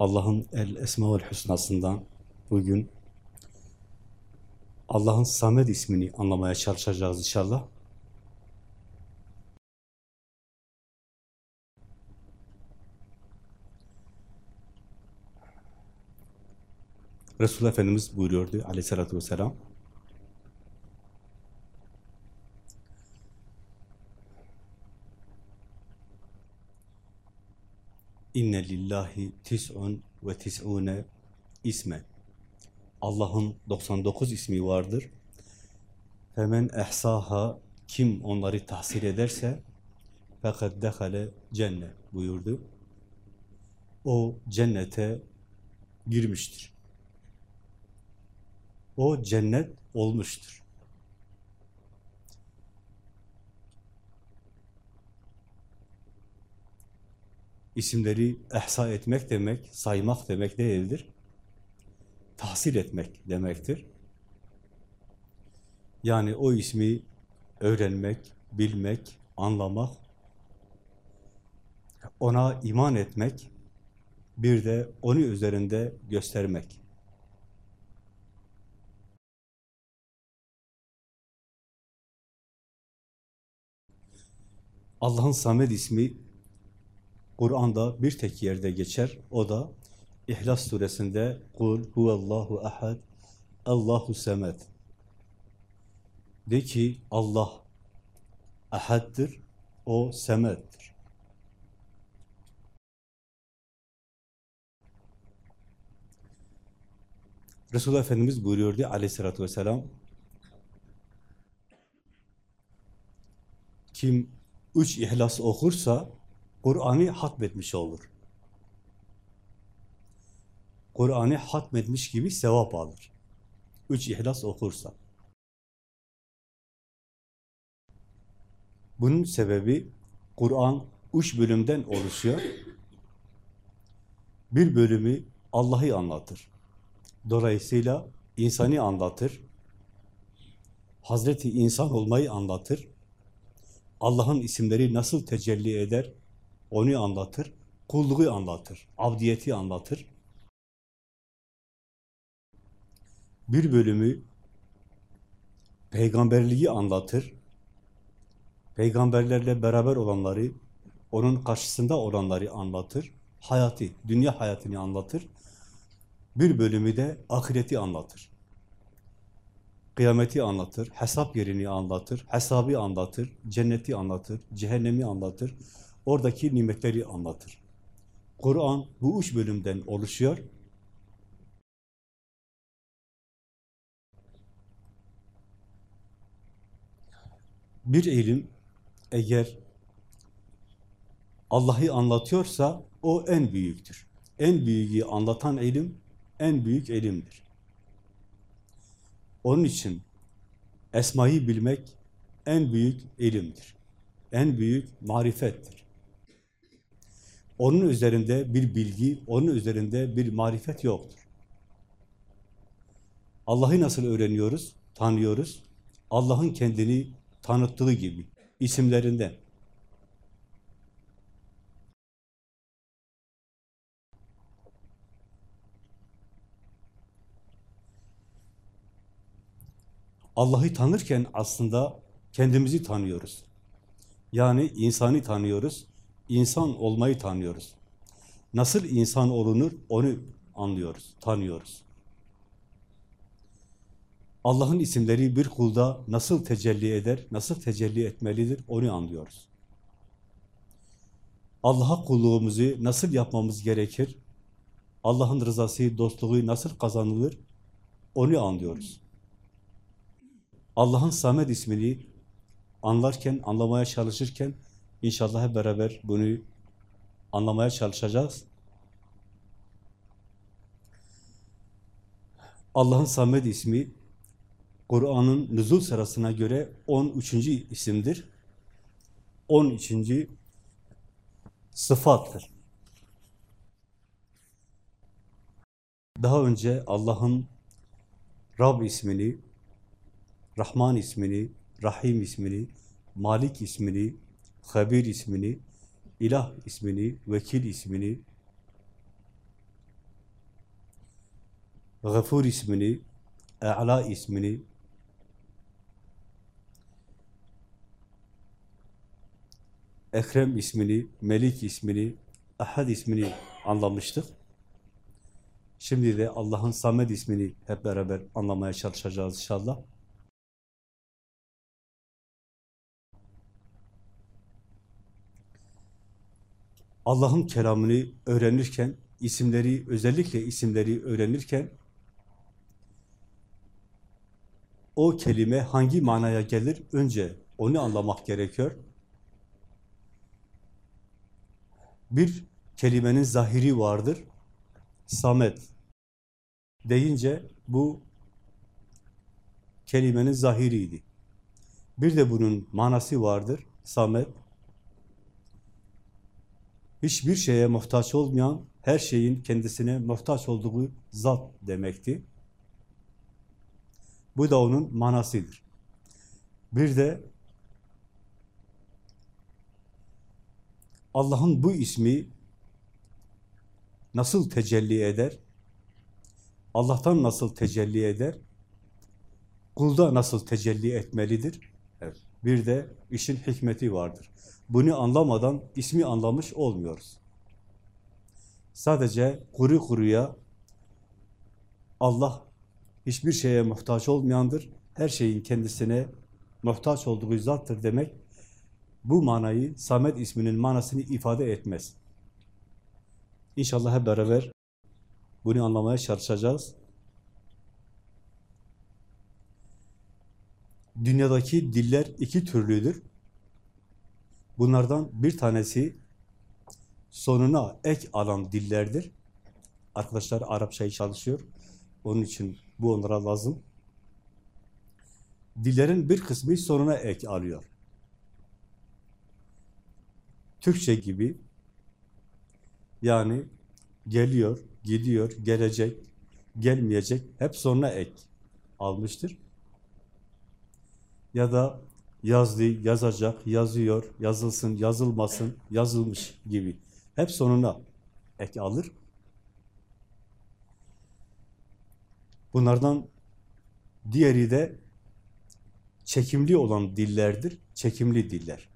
Allah'ın El Esmaül Hüsna'sından bugün Allah'ın Samed ismini anlamaya çalışacağız inşallah. Resulullah Efendimiz buyuruyordu aleyhissalatü vesselam. İnne lillahi tis'un ve tis'une ismen. Allah'ın 99 ismi vardır. Femen ehsaha kim onları tahsil ederse fakat dehale cennet buyurdu. O cennete girmiştir. O cennet olmuştur. İsimleri ehsa etmek demek, saymak demek değildir. Tahsil etmek demektir. Yani o ismi öğrenmek, bilmek, anlamak, ona iman etmek, bir de onu üzerinde göstermek. Allah'ın Samed ismi Kur'an'da bir tek yerde geçer. O da İhlas suresinde Kul huvallahu ahad Allahu semed. De ki Allah ahaddır, o semeddir. Resulullah Efendimiz buyuruyordu aleyhissalatü vesselam kim üç ihlas okursa Kur'an'ı hatmetmiş olur. Kur'an'ı hatmetmiş gibi sevap alır. Üç ihlas okursa. Bunun sebebi Kur'an üç bölümden oluşuyor. Bir bölümü Allah'ı anlatır. Dolayısıyla insanı anlatır. Hazreti insan olmayı anlatır. Allah'ın isimleri nasıl tecelli eder onu anlatır. Kulluğu anlatır. Abdiyeti anlatır. Bir bölümü peygamberliği anlatır. Peygamberlerle beraber olanları, onun karşısında olanları anlatır. Hayatı, dünya hayatını anlatır. Bir bölümü de ahireti anlatır. Kıyameti anlatır, hesap yerini anlatır, hesabı anlatır, cenneti anlatır, cehennemi anlatır, oradaki nimetleri anlatır. Kur'an bu üç bölümden oluşuyor. Bir ilim eğer Allah'ı anlatıyorsa o en büyüktür. En büyüğü anlatan ilim en büyük ilimdir. Onun için esmayı bilmek en büyük ilimdir. En büyük marifettir. Onun üzerinde bir bilgi, onun üzerinde bir marifet yoktur. Allah'ı nasıl öğreniyoruz, tanıyoruz? Allah'ın kendini tanıttığı gibi, isimlerinden. Allah'ı tanırken aslında kendimizi tanıyoruz. Yani insanı tanıyoruz, insan olmayı tanıyoruz. Nasıl insan olunur onu anlıyoruz, tanıyoruz. Allah'ın isimleri bir kulda nasıl tecelli eder, nasıl tecelli etmelidir onu anlıyoruz. Allah'a kulluğumuzu nasıl yapmamız gerekir, Allah'ın rızası, dostluğu nasıl kazanılır onu anlıyoruz. Allah'ın Samed ismini anlarken, anlamaya çalışırken inşallah hep beraber bunu anlamaya çalışacağız. Allah'ın Samed ismi Kur'an'ın nüzul sırasına göre 13. isimdir. 13. sıfattır. Daha önce Allah'ın Rab ismini, Rahman ismini, Rahim ismini, Malik ismini, Habir ismini, İlah ismini, Vekil ismini, Gafur ismini, E'la ismini, Ekrem ismini, Melik ismini, Ahad ismini anlamıştık. Şimdi de Allah'ın Samed ismini hep beraber anlamaya çalışacağız inşallah. Allah'ın kelamını öğrenirken, isimleri, özellikle isimleri öğrenirken o kelime hangi manaya gelir? Önce onu anlamak gerekiyor. Bir kelimenin zahiri vardır. Samet deyince bu kelimenin zahiriydi. Bir de bunun manası vardır. Samet hiçbir şeye muhtaç olmayan, her şeyin kendisine muhtaç olduğu zat demekti. Bu da onun manasıdır. Bir de Allah'ın bu ismi nasıl tecelli eder? Allah'tan nasıl tecelli eder? Kulda nasıl tecelli etmelidir? Evet. Bir de işin hikmeti vardır. Bunu anlamadan ismi anlamış olmuyoruz. Sadece kuru kuruya Allah hiçbir şeye muhtaç olmayandır. Her şeyin kendisine muhtaç olduğu zattır demek bu manayı, Samet isminin manasını ifade etmez. İnşallah hep beraber bunu anlamaya çalışacağız. Dünyadaki diller iki türlüdür. Bunlardan bir tanesi sonuna ek alan dillerdir. Arkadaşlar Arapçayı çalışıyor. Onun için bu onlara lazım. Dillerin bir kısmı sonuna ek alıyor. Türkçe gibi yani geliyor, gidiyor, gelecek, gelmeyecek hep sonuna ek almıştır. Ya da yazdı, yazacak, yazıyor, yazılsın, yazılmasın, yazılmış gibi. Hep sonuna ek alır. Bunlardan diğeri de çekimli olan dillerdir, çekimli diller.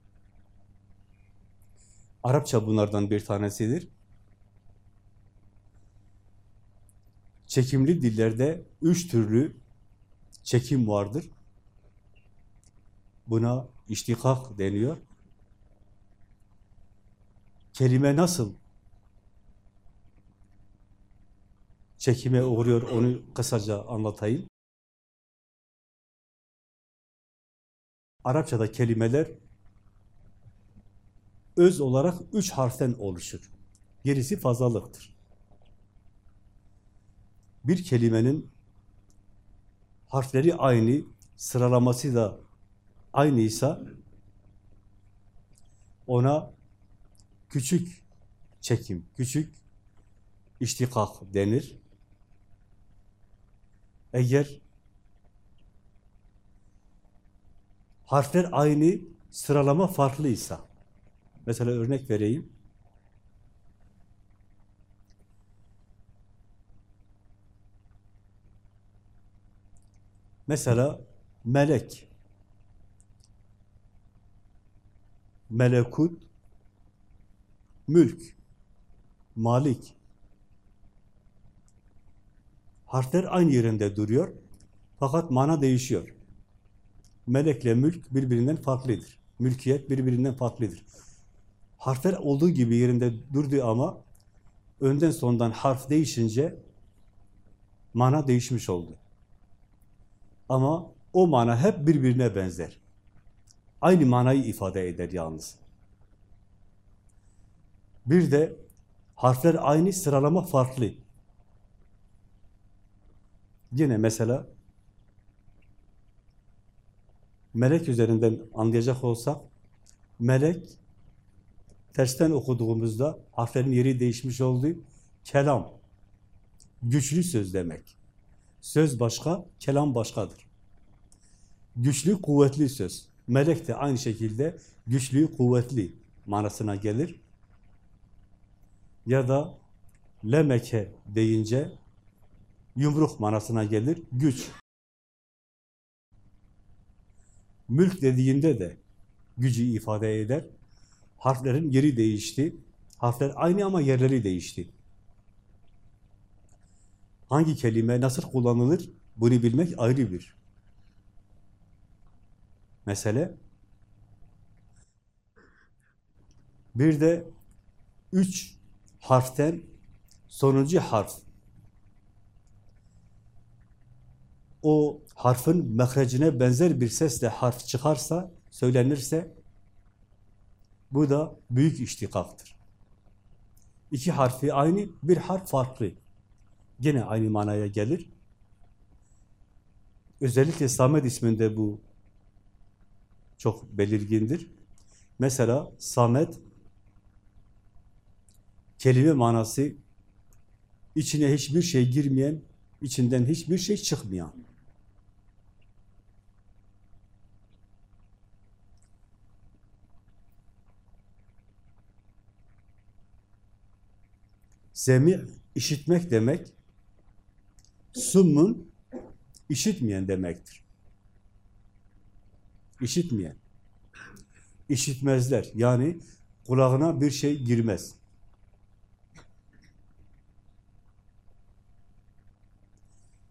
Arapça bunlardan bir tanesidir. Çekimli dillerde üç türlü çekim vardır. Buna iştikak deniyor. Kelime nasıl çekime uğruyor onu kısaca anlatayım. Arapçada kelimeler öz olarak üç harften oluşur. Gerisi fazlalıktır. Bir kelimenin harfleri aynı, sıralaması da aynıysa ona küçük çekim, küçük iştikak denir. Eğer harfler aynı, sıralama farklıysa, mesela örnek vereyim. Mesela melek, melekut, mülk, malik. Harfler aynı yerinde duruyor. Fakat mana değişiyor. Melekle mülk birbirinden farklıdır. Mülkiyet birbirinden farklıdır. Harfler olduğu gibi yerinde durdu ama önden sondan harf değişince mana değişmiş oldu. Ama o mana hep birbirine benzer. Aynı manayı ifade eder yalnız. Bir de harfler aynı, sıralama farklı. Yine mesela melek üzerinden anlayacak olsak melek tersten okuduğumuzda harflerin yeri değişmiş oldu. Kelam, güçlü söz demek. Söz başka, kelam başkadır. Güçlü, kuvvetli söz. Melek de aynı şekilde güçlü, kuvvetli manasına gelir. Ya da lemeke deyince yumruk manasına gelir, güç. Mülk dediğinde de gücü ifade eder. Harflerin yeri değişti. Harfler aynı ama yerleri değişti. Hangi kelime nasıl kullanılır? Bunu bilmek ayrı bir mesele. Bir de üç harften sonuncu harf o harfin mehrecine benzer bir sesle harf çıkarsa, söylenirse bu da büyük iştikaktır. İki harfi aynı, bir harf farklı. Gene aynı manaya gelir. Özellikle Samet isminde bu çok belirgindir. Mesela Samet kelime manası içine hiçbir şey girmeyen, içinden hiçbir şey çıkmayan. Semi işitmek demek, summun işitmeyen demektir. İşitmeyen. İşitmezler. Yani kulağına bir şey girmez.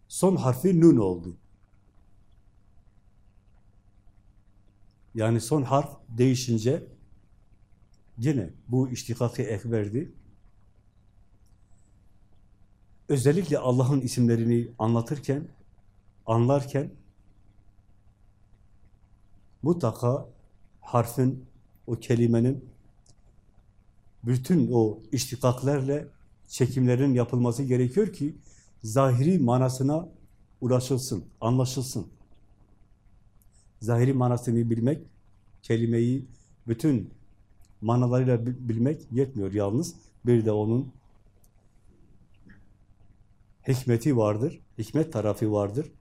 Son harfi nun oldu. Yani son harf değişince yine bu iştikaki ekberdi. Özellikle Allah'ın isimlerini anlatırken, anlarken mutlaka harfin, o kelimenin bütün o iştikaklerle çekimlerin yapılması gerekiyor ki zahiri manasına ulaşılsın, anlaşılsın. Zahiri manasını bilmek, kelimeyi bütün manalarıyla bilmek yetmiyor yalnız. Bir de onun hikmeti vardır, hikmet tarafı vardır.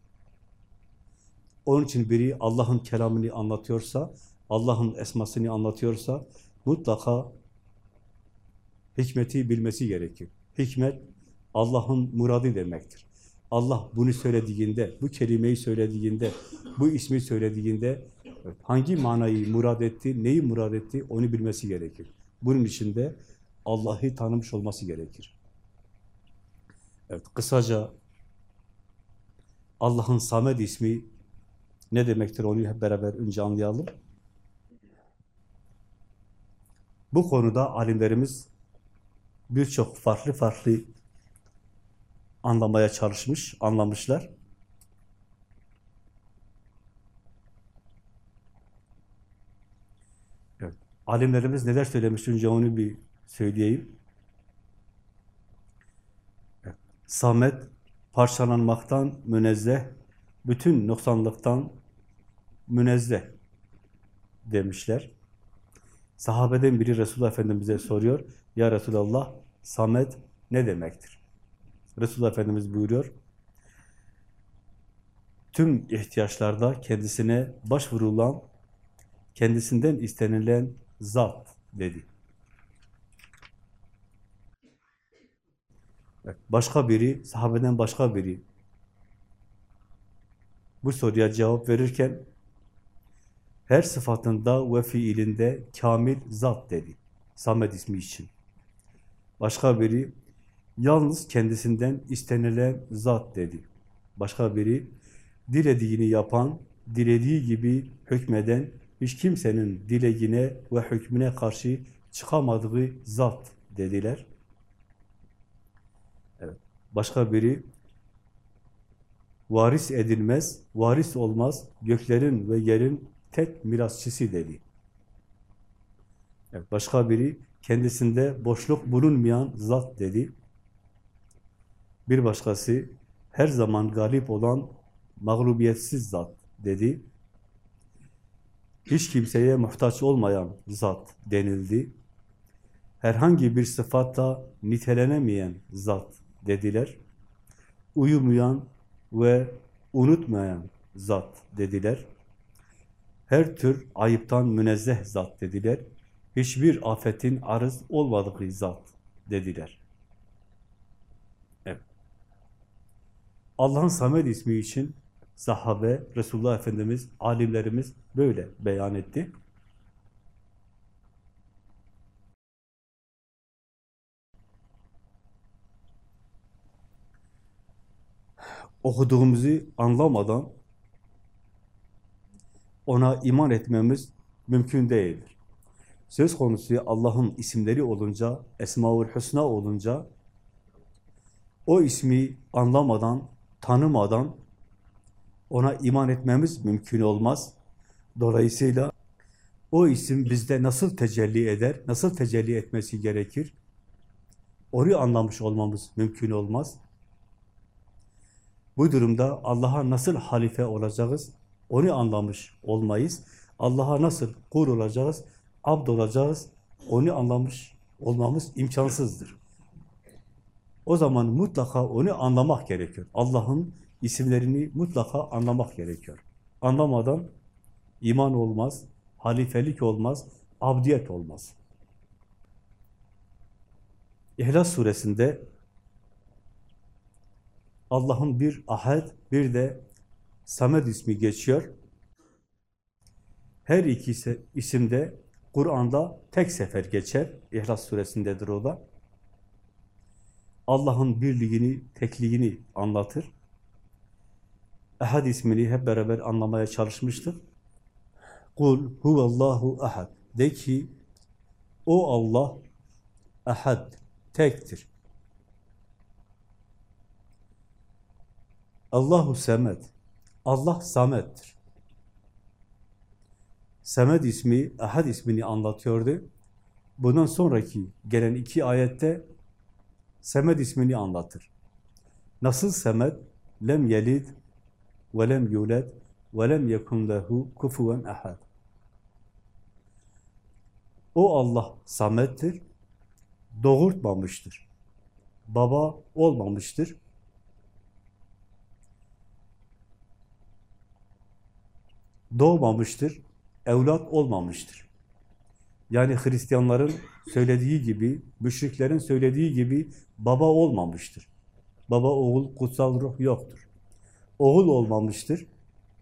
Onun için biri Allah'ın kelamını anlatıyorsa, Allah'ın esmasını anlatıyorsa mutlaka hikmeti bilmesi gerekir. Hikmet Allah'ın muradı demektir. Allah bunu söylediğinde, bu kelimeyi söylediğinde, bu ismi söylediğinde hangi manayı murad etti, neyi murad etti onu bilmesi gerekir. Bunun için de Allah'ı tanımış olması gerekir. Evet, kısaca Allah'ın Samed ismi ne demektir onu hep beraber önce anlayalım. Bu konuda alimlerimiz birçok farklı farklı anlamaya çalışmış, anlamışlar. Evet. Alimlerimiz neler söylemiş önce onu bir söyleyeyim. Evet. Samet parçalanmaktan münezzeh, bütün noksanlıktan münezzeh demişler. Sahabeden biri Resulullah Efendimiz'e soruyor. Ya Resulallah, Samet ne demektir? Resulullah Efendimiz buyuruyor. Tüm ihtiyaçlarda kendisine başvurulan, kendisinden istenilen zat dedi. Başka biri, sahabeden başka biri bu soruya cevap verirken her sıfatında ve fiilinde kamil zat dedi. Samet ismi için. Başka biri yalnız kendisinden istenilen zat dedi. Başka biri dilediğini yapan, dilediği gibi hükmeden, hiç kimsenin dileğine ve hükmüne karşı çıkamadığı zat dediler. Evet. Başka biri varis edilmez, varis olmaz, göklerin ve yerin tek mirasçısı dedi. Evet, başka biri kendisinde boşluk bulunmayan zat dedi. Bir başkası her zaman galip olan mağlubiyetsiz zat dedi. Hiç kimseye muhtaç olmayan zat denildi. Herhangi bir sıfatla nitelenemeyen zat dediler. Uyumayan ve unutmayan zat dediler. Her tür ayıptan münezzeh zat dediler. Hiçbir afetin arız olmadığı zat dediler. Allah'ın Samed ismi için sahabe, Resulullah Efendimiz, alimlerimiz böyle beyan etti. Okuduğumuzu anlamadan ona iman etmemiz mümkün değildir. Söz konusu Allah'ın isimleri olunca, Esmaül Hüsna olunca, o ismi anlamadan, tanımadan ona iman etmemiz mümkün olmaz. Dolayısıyla o isim bizde nasıl tecelli eder, nasıl tecelli etmesi gerekir? Onu anlamış olmamız mümkün olmaz. Bu durumda Allah'a nasıl halife olacağız? Onu anlamış olmayız. Allah'a nasıl kul olacağız? Abd olacağız. Onu anlamış olmamız imkansızdır. O zaman mutlaka onu anlamak gerekiyor. Allah'ın isimlerini mutlaka anlamak gerekiyor. Anlamadan iman olmaz, halifelik olmaz, abdiyet olmaz. İhlas suresinde Allah'ın bir ahad, bir de Samed ismi geçiyor. Her ikisi isimde Kur'an'da tek sefer geçer. İhlas suresindedir o da. Allah'ın birliğini, tekliğini anlatır. Ehad ismini hep beraber anlamaya çalışmıştık. Kul huvallahu ahad. De ki o Allah ahad, tektir. Allahu semed. Allah samettir. Semed ismi, Ahad ismini anlatıyordu. Bundan sonraki gelen iki ayette Semed ismini anlatır. Nasıl Semed? Lem yelid ve lem yulad ve lem yekun lehu kufuven ahad. O Allah Samet'tir, doğurtmamıştır. Baba olmamıştır. Doğmamıştır, evlat olmamıştır. Yani Hristiyanların söylediği gibi, müşriklerin söylediği gibi baba olmamıştır. Baba, oğul, kutsal ruh yoktur. Oğul olmamıştır.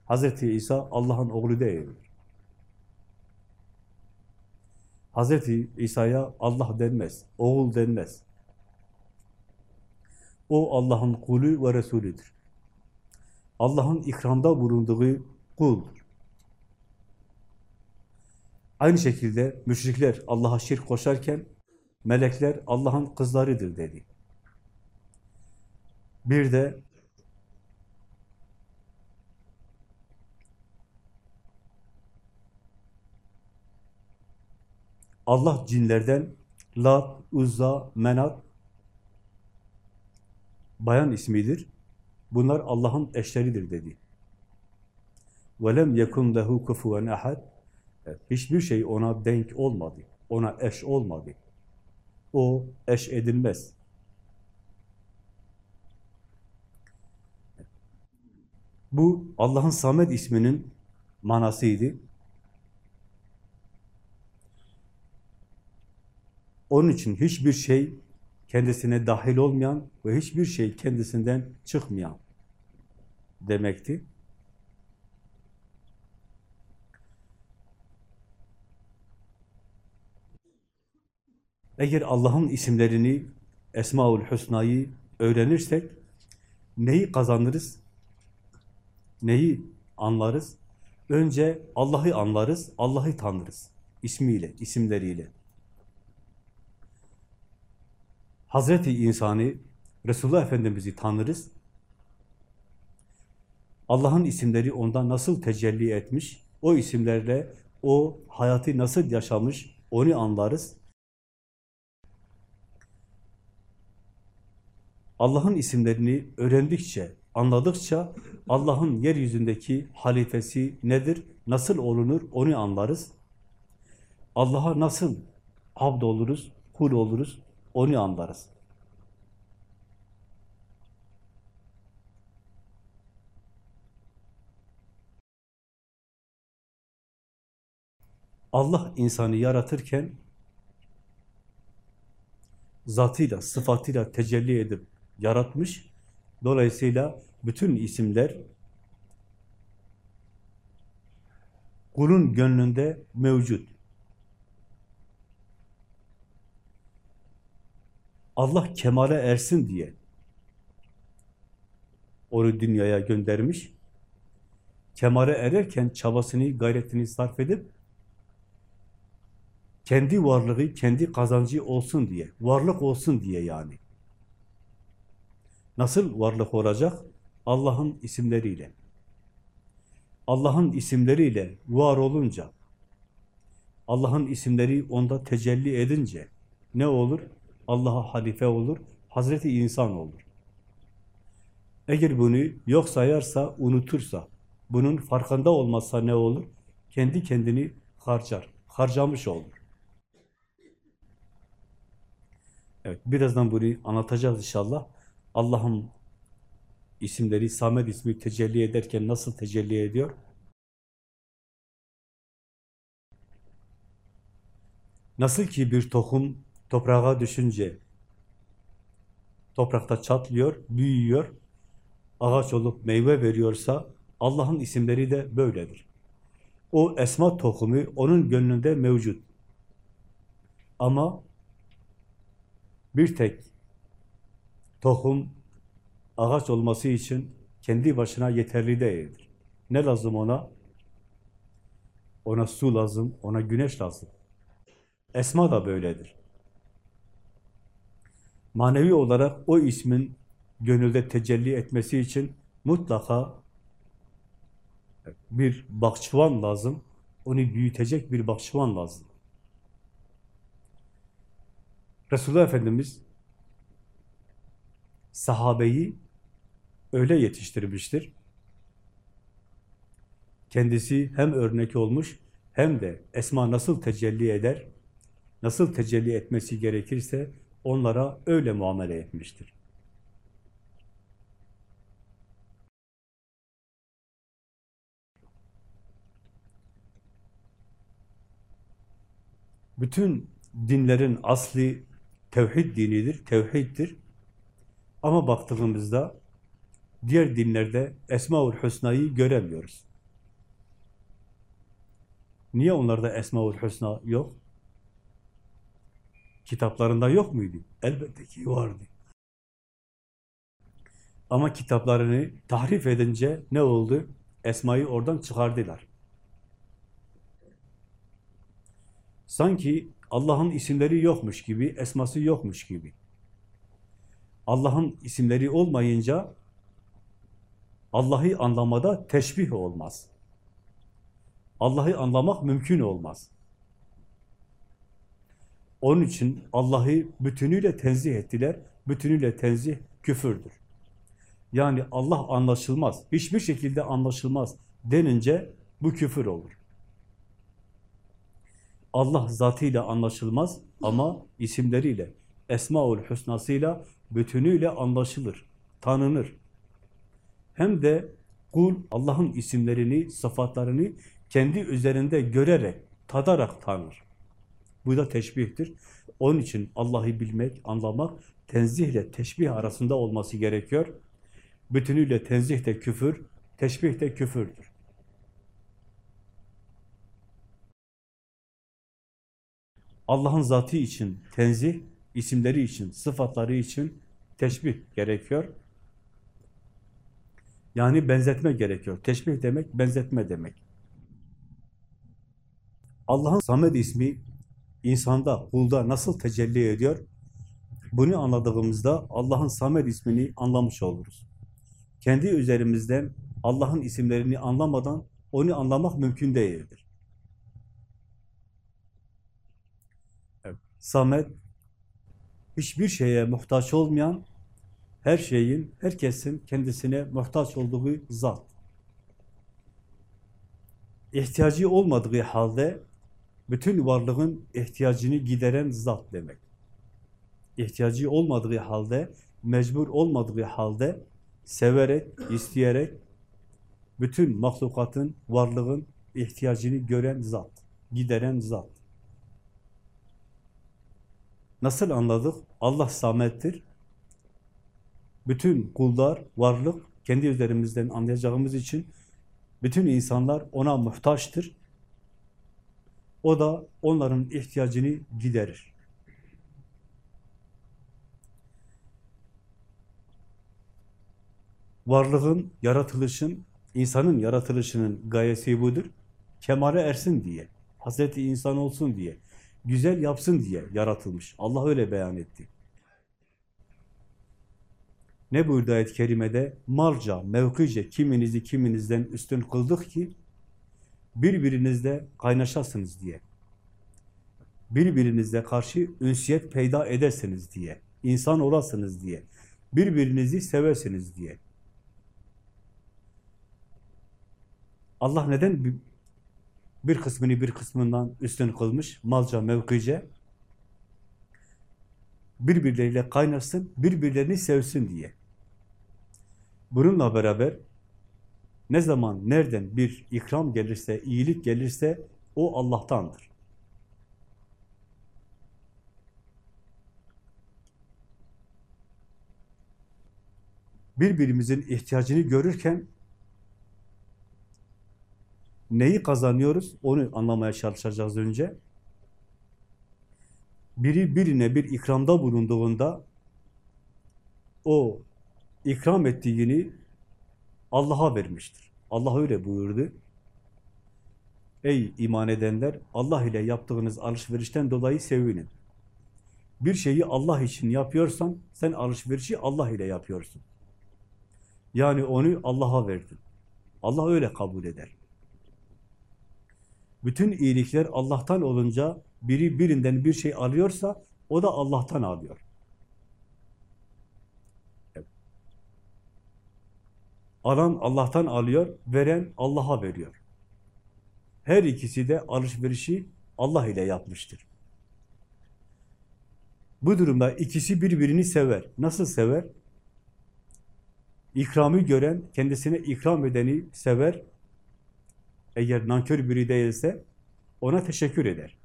Hz. İsa Allah'ın oğlu değildir. Hz. İsa'ya Allah denmez, oğul denmez. O Allah'ın kulü ve Resulüdür. Allah'ın ikramda bulunduğu kuldur. Aynı şekilde müşrikler Allah'a şirk koşarken melekler Allah'ın kızlarıdır dedi. Bir de Allah cinlerden Lat, Uzza, Menat bayan ismidir. Bunlar Allah'ın eşleridir dedi. وَلَمْ يَكُنْ لَهُ كُفُوًا اَحَدٍ Hiçbir şey ona denk olmadı. Ona eş olmadı. O eş edilmez. Bu Allah'ın Samed isminin manasıydı. Onun için hiçbir şey kendisine dahil olmayan ve hiçbir şey kendisinden çıkmayan demekti. Eğer Allah'ın isimlerini, Esmaül Hüsna'yı öğrenirsek neyi kazanırız? Neyi anlarız? Önce Allah'ı anlarız, Allah'ı tanırız. ismiyle, isimleriyle. Hazreti insanı, Resulullah Efendimiz'i tanırız. Allah'ın isimleri ondan nasıl tecelli etmiş, o isimlerle o hayatı nasıl yaşamış, onu anlarız. Allah'ın isimlerini öğrendikçe, anladıkça Allah'ın yeryüzündeki halifesi nedir, nasıl olunur onu anlarız. Allah'a nasıl abd oluruz, kul oluruz onu anlarız. Allah insanı yaratırken zatıyla, sıfatıyla tecelli edip yaratmış. Dolayısıyla bütün isimler kulun gönlünde mevcut. Allah kemale ersin diye onu dünyaya göndermiş. Kemale ererken çabasını, gayretini sarf edip kendi varlığı, kendi kazancı olsun diye, varlık olsun diye yani. Nasıl varlık olacak? Allah'ın isimleriyle. Allah'ın isimleriyle var olunca, Allah'ın isimleri onda tecelli edince ne olur? Allah'a halife olur, Hazreti insan olur. Eğer bunu yok sayarsa, unutursa, bunun farkında olmazsa ne olur? Kendi kendini harcar, harcamış olur. Evet, birazdan bunu anlatacağız inşallah. Allah'ın isimleri, Samet ismi tecelli ederken nasıl tecelli ediyor? Nasıl ki bir tohum toprağa düşünce toprakta çatlıyor, büyüyor, ağaç olup meyve veriyorsa Allah'ın isimleri de böyledir. O esma tohumu onun gönlünde mevcut. Ama bir tek tohum ağaç olması için kendi başına yeterli değildir. Ne lazım ona? Ona su lazım, ona güneş lazım. Esma da böyledir. Manevi olarak o ismin gönülde tecelli etmesi için mutlaka bir bakçıvan lazım. Onu büyütecek bir bakçıvan lazım. Resulullah Efendimiz sahabeyi öyle yetiştirmiştir. Kendisi hem örnek olmuş hem de esma nasıl tecelli eder, nasıl tecelli etmesi gerekirse onlara öyle muamele etmiştir. Bütün dinlerin asli tevhid dinidir, tevhiddir. Ama baktığımızda diğer dinlerde Esma-ül Hüsna'yı göremiyoruz. Niye onlarda Esma-ül Hüsna yok? Kitaplarında yok muydu? Elbette ki vardı. Ama kitaplarını tahrif edince ne oldu? Esma'yı oradan çıkardılar. Sanki Allah'ın isimleri yokmuş gibi, esması yokmuş gibi. Allah'ın isimleri olmayınca Allah'ı anlamada teşbih olmaz. Allah'ı anlamak mümkün olmaz. Onun için Allah'ı bütünüyle tenzih ettiler. Bütünüyle tenzih küfürdür. Yani Allah anlaşılmaz, hiçbir şekilde anlaşılmaz denince bu küfür olur. Allah zatıyla anlaşılmaz ama isimleriyle, Esmaül Hüsnasıyla bütünüyle anlaşılır, tanınır. Hem de kul Allah'ın isimlerini, sıfatlarını kendi üzerinde görerek, tadarak tanır. Bu da teşbihtir. Onun için Allah'ı bilmek, anlamak, tenzihle teşbih arasında olması gerekiyor. Bütünüyle tenzih de küfür, teşbih de küfürdür. Allah'ın zatı için tenzih, isimleri için, sıfatları için teşbih gerekiyor. Yani benzetme gerekiyor. Teşbih demek, benzetme demek. Allah'ın Samed ismi insanda, kulda nasıl tecelli ediyor? Bunu anladığımızda Allah'ın Samed ismini anlamış oluruz. Kendi üzerimizden Allah'ın isimlerini anlamadan onu anlamak mümkün değildir. Evet. Samet hiçbir şeye muhtaç olmayan, Her şeyin, herkesin kendisine muhtaç olduğu zat. İhtiyacı olmadığı halde bütün varlığın ihtiyacını gideren zat demek. İhtiyacı olmadığı halde, mecbur olmadığı halde severek, isteyerek bütün mahlukatın, varlığın ihtiyacını gören zat, gideren zat. Nasıl anladık? Allah samettir. Bütün kullar, varlık, kendi üzerimizden anlayacağımız için bütün insanlar ona muhtaçtır. O da onların ihtiyacını giderir. Varlığın, yaratılışın, insanın yaratılışının gayesi budur. Kemale ersin diye, Hazreti insan olsun diye, güzel yapsın diye yaratılmış. Allah öyle beyan etti. Ne buyurdu ayet-i kerimede? Malca, mevkice kiminizi kiminizden üstün kıldık ki birbirinizle kaynaşasınız diye. Birbirinizle karşı ünsiyet peyda edesiniz diye. insan olasınız diye. Birbirinizi sevesiniz diye. Allah neden bir, kısmını bir kısmından üstün kılmış? Malca, mevkice. Birbirleriyle kaynasın, birbirlerini sevsin diye. Bununla beraber ne zaman, nereden bir ikram gelirse, iyilik gelirse o Allah'tandır. Birbirimizin ihtiyacını görürken neyi kazanıyoruz onu anlamaya çalışacağız önce. Biri birine bir ikramda bulunduğunda o ikram ettiğini Allah'a vermiştir. Allah öyle buyurdu. Ey iman edenler, Allah ile yaptığınız alışverişten dolayı sevinin. Bir şeyi Allah için yapıyorsan, sen alışverişi Allah ile yapıyorsun. Yani onu Allah'a verdin. Allah öyle kabul eder. Bütün iyilikler Allah'tan olunca, biri birinden bir şey alıyorsa, o da Allah'tan alıyor. Alan Allah'tan alıyor, veren Allah'a veriyor. Her ikisi de alışverişi Allah ile yapmıştır. Bu durumda ikisi birbirini sever. Nasıl sever? İkramı gören, kendisine ikram edeni sever. Eğer nankör biri değilse ona teşekkür eder.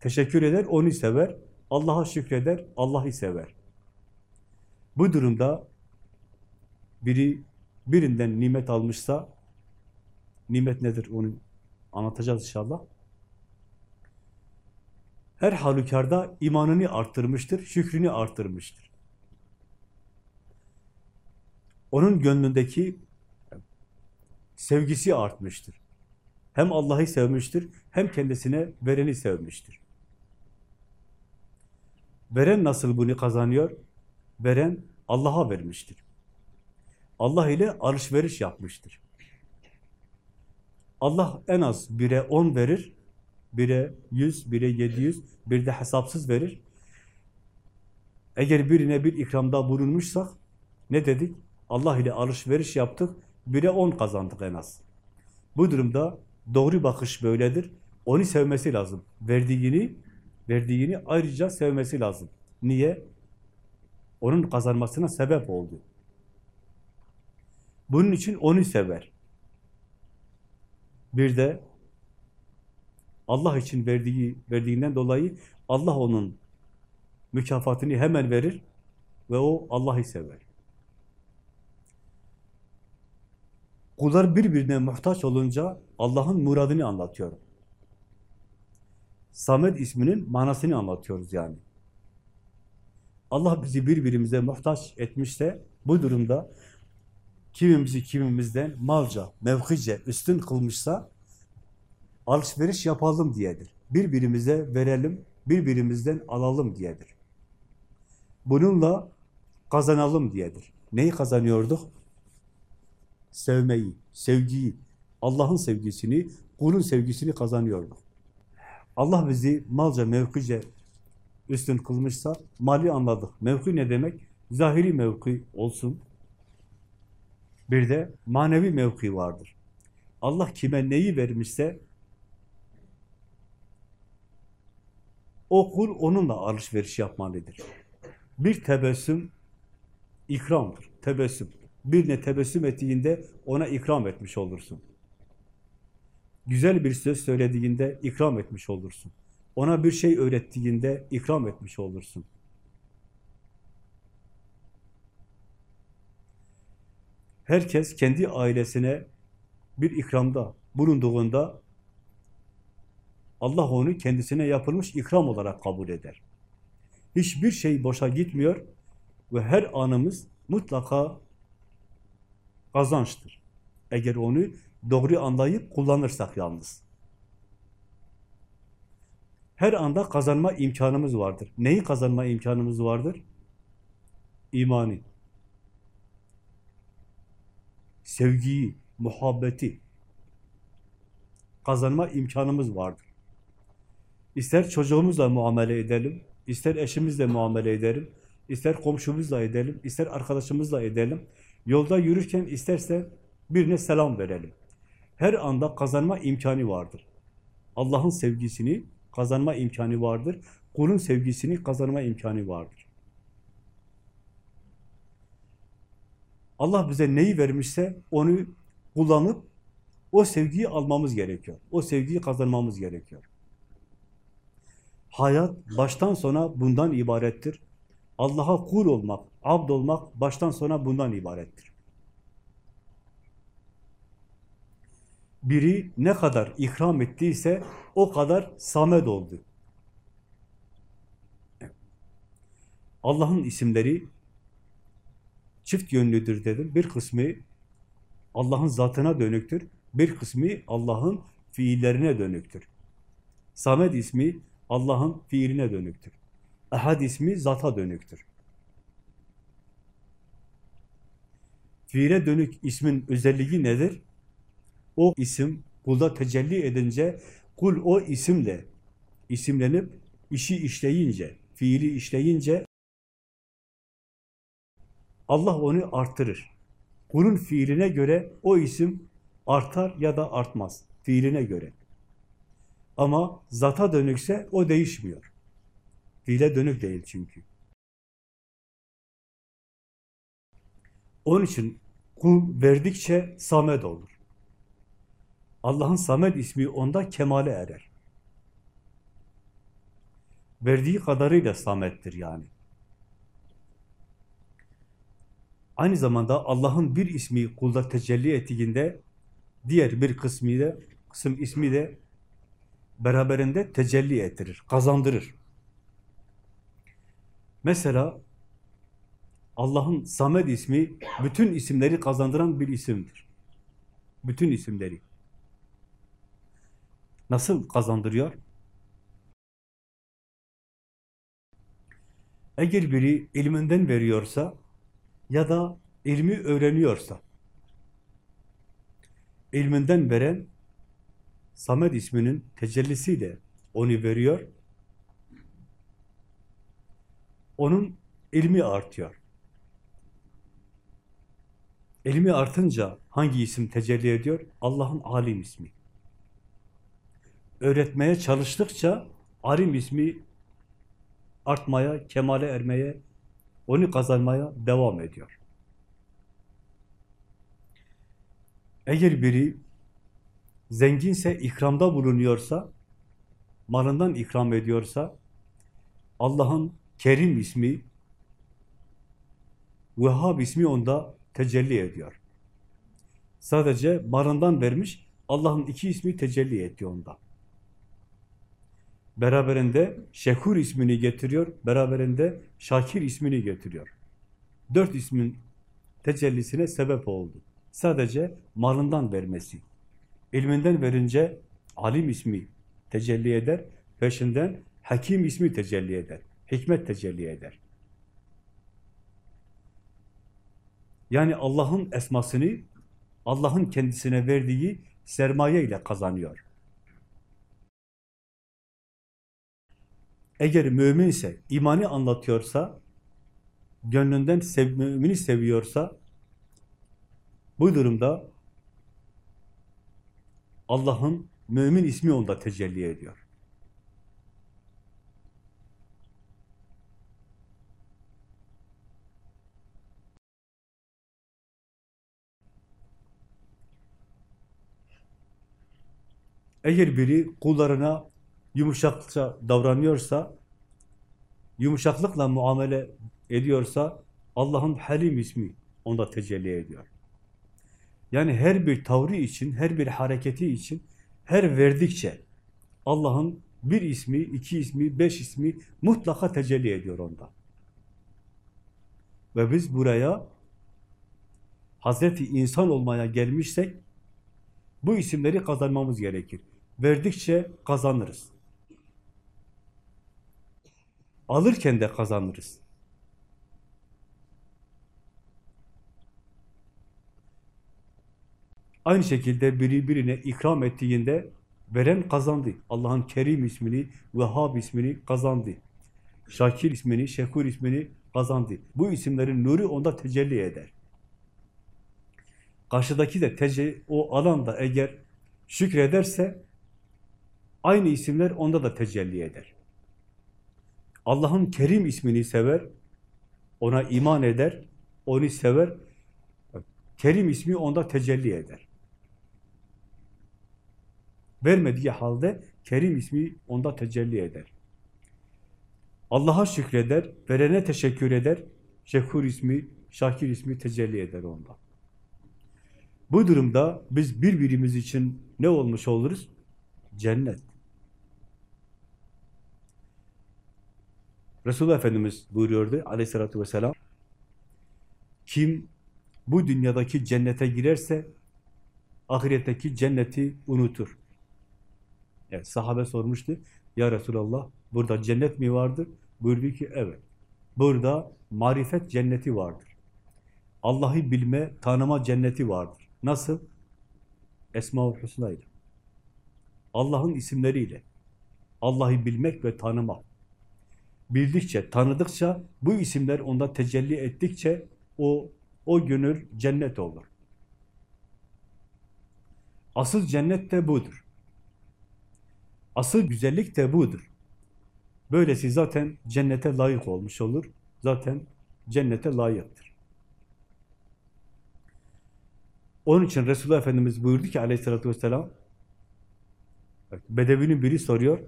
Teşekkür eder, onu sever. Allah'a şükreder, Allah'ı sever. Bu durumda biri birinden nimet almışsa, nimet nedir onu anlatacağız inşallah. Her halükarda imanını arttırmıştır, şükrünü arttırmıştır. Onun gönlündeki sevgisi artmıştır. Hem Allah'ı sevmiştir, hem kendisine vereni sevmiştir. Veren nasıl bunu kazanıyor? Veren Allah'a vermiştir. Allah ile alışveriş yapmıştır. Allah en az bire on verir, bire yüz, bire yedi yüz, bir de hesapsız verir. Eğer birine bir ikramda bulunmuşsak, ne dedik? Allah ile alışveriş yaptık, bire on kazandık en az. Bu durumda doğru bakış böyledir. Onu sevmesi lazım. Verdiğini, verdiğini ayrıca sevmesi lazım. Niye? Onun kazanmasına sebep oldu. Bunun için onu sever. Bir de Allah için verdiği verdiğinden dolayı Allah onun mükafatını hemen verir ve o Allah'ı sever. Kullar birbirine muhtaç olunca Allah'ın muradını anlatıyorum. Samet isminin manasını anlatıyoruz yani. Allah bizi birbirimize muhtaç etmişse bu durumda kimimizi kimimizden malca, mevkice üstün kılmışsa alışveriş yapalım diyedir. Birbirimize verelim, birbirimizden alalım diyedir. Bununla kazanalım diyedir. Neyi kazanıyorduk? Sevmeyi, sevgiyi, Allah'ın sevgisini, kulun sevgisini kazanıyorduk. Allah bizi malca, mevkice üstün kılmışsa mali anladık. Mevki ne demek? zahiri mevki olsun, bir de manevi mevki vardır. Allah kime neyi vermişse o kul onunla alışveriş yapmalıdır. Bir tebessüm ikramdır. Tebessüm. Birine tebessüm ettiğinde ona ikram etmiş olursun. Güzel bir söz söylediğinde ikram etmiş olursun. Ona bir şey öğrettiğinde ikram etmiş olursun. Herkes kendi ailesine bir ikramda bulunduğunda Allah onu kendisine yapılmış ikram olarak kabul eder. Hiçbir şey boşa gitmiyor ve her anımız mutlaka kazançtır. Eğer onu doğru anlayıp kullanırsak yalnız. Her anda kazanma imkanımız vardır. Neyi kazanma imkanımız vardır? İmanı. Sevgiyi, muhabbeti kazanma imkanımız vardır. İster çocuğumuzla muamele edelim, ister eşimizle muamele edelim, ister komşumuzla edelim, ister arkadaşımızla edelim. Yolda yürürken isterse birine selam verelim. Her anda kazanma imkanı vardır. Allah'ın sevgisini kazanma imkanı vardır. Kulun sevgisini kazanma imkanı vardır. Allah bize neyi vermişse onu kullanıp o sevgiyi almamız gerekiyor. O sevgiyi kazanmamız gerekiyor. Hayat baştan sona bundan ibarettir. Allah'a kul olmak, abd olmak baştan sona bundan ibarettir. Biri ne kadar ikram ettiyse o kadar samed oldu. Allah'ın isimleri çift yönlüdür dedim. Bir kısmı Allah'ın zatına dönüktür. Bir kısmı Allah'ın fiillerine dönüktür. Samed ismi Allah'ın fiiline dönüktür. Ehad ismi zata dönüktür. Fiile dönük ismin özelliği nedir? O isim kulda tecelli edince, kul o isimle isimlenip işi işleyince, fiili işleyince Allah onu artırır. Kulun fiiline göre o isim artar ya da artmaz. Fiiline göre. Ama zata dönükse o değişmiyor. Fiile dönük değil çünkü. Onun için kul verdikçe samet olur. Allah'ın samet ismi onda kemale erer. Verdiği kadarıyla samettir yani. Aynı zamanda Allah'ın bir ismi kulda tecelli ettiğinde diğer bir kısmı da, kısım ismi de beraberinde tecelli ettirir, kazandırır. Mesela Allah'ın Samed ismi bütün isimleri kazandıran bir isimdir. Bütün isimleri. Nasıl kazandırıyor? Eğer biri ilminden veriyorsa ya da ilmi öğreniyorsa ilminden veren Samed isminin tecellisiyle onu veriyor. Onun ilmi artıyor. İlmi artınca hangi isim tecelli ediyor? Allah'ın alim ismi. Öğretmeye çalıştıkça alim ismi artmaya, kemale ermeye, onu kazanmaya devam ediyor. Eğer biri zenginse, ikramda bulunuyorsa, malından ikram ediyorsa, Allah'ın Kerim ismi, Vehhab ismi onda tecelli ediyor. Sadece malından vermiş, Allah'ın iki ismi tecelli etti onda. Beraberinde Şekur ismini getiriyor, beraberinde Şakir ismini getiriyor. Dört ismin tecellisine sebep oldu. Sadece malından vermesi. İlminden verince alim ismi tecelli eder, peşinden hakim ismi tecelli eder, hikmet tecelli eder. Yani Allah'ın esmasını Allah'ın kendisine verdiği sermaye ile kazanıyor. Eğer müminse, imanı anlatıyorsa, gönlünden sev, mümini seviyorsa bu durumda Allah'ın mümin ismi onda tecelli ediyor. Eğer biri kullarına yumuşakça davranıyorsa, yumuşaklıkla muamele ediyorsa, Allah'ın Halim ismi onda tecelli ediyor. Yani her bir tavrı için, her bir hareketi için, her verdikçe Allah'ın bir ismi, iki ismi, beş ismi mutlaka tecelli ediyor onda. Ve biz buraya Hazreti insan olmaya gelmişsek bu isimleri kazanmamız gerekir. Verdikçe kazanırız. Alırken de kazanırız. Aynı şekilde biri birine ikram ettiğinde veren kazandı. Allah'ın Kerim ismini, Vehhab ismini kazandı. Şakir ismini, Şekur ismini kazandı. Bu isimlerin nuru onda tecelli eder. Karşıdaki de tecelli, o alanda eğer şükrederse aynı isimler onda da tecelli eder. Allah'ın Kerim ismini sever, ona iman eder, onu sever, Kerim ismi onda tecelli eder. Vermediği halde Kerim ismi onda tecelli eder. Allah'a şükreder, verene teşekkür eder, Şekur ismi, Şakir ismi tecelli eder onda. Bu durumda biz birbirimiz için ne olmuş oluruz? Cennet. Resulullah Efendimiz buyuruyordu aleyhissalatü vesselam, kim bu dünyadaki cennete girerse ahiretteki cenneti unutur. Evet, sahabe sormuştu. Ya Resulallah burada cennet mi vardır? Buyurdu ki evet. Burada marifet cenneti vardır. Allah'ı bilme, tanıma cenneti vardır. Nasıl? Esma-ül Hüsna ile. Allah'ın isimleriyle. Allah'ı bilmek ve tanımak. Bildikçe, tanıdıkça, bu isimler onda tecelli ettikçe o o gönül cennet olur. Asıl cennet de budur. Asıl güzellik de budur. Böylesi zaten cennete layık olmuş olur. Zaten cennete layıktır. Onun için Resulullah Efendimiz buyurdu ki aleyhissalatü vesselam Bedevinin biri soruyor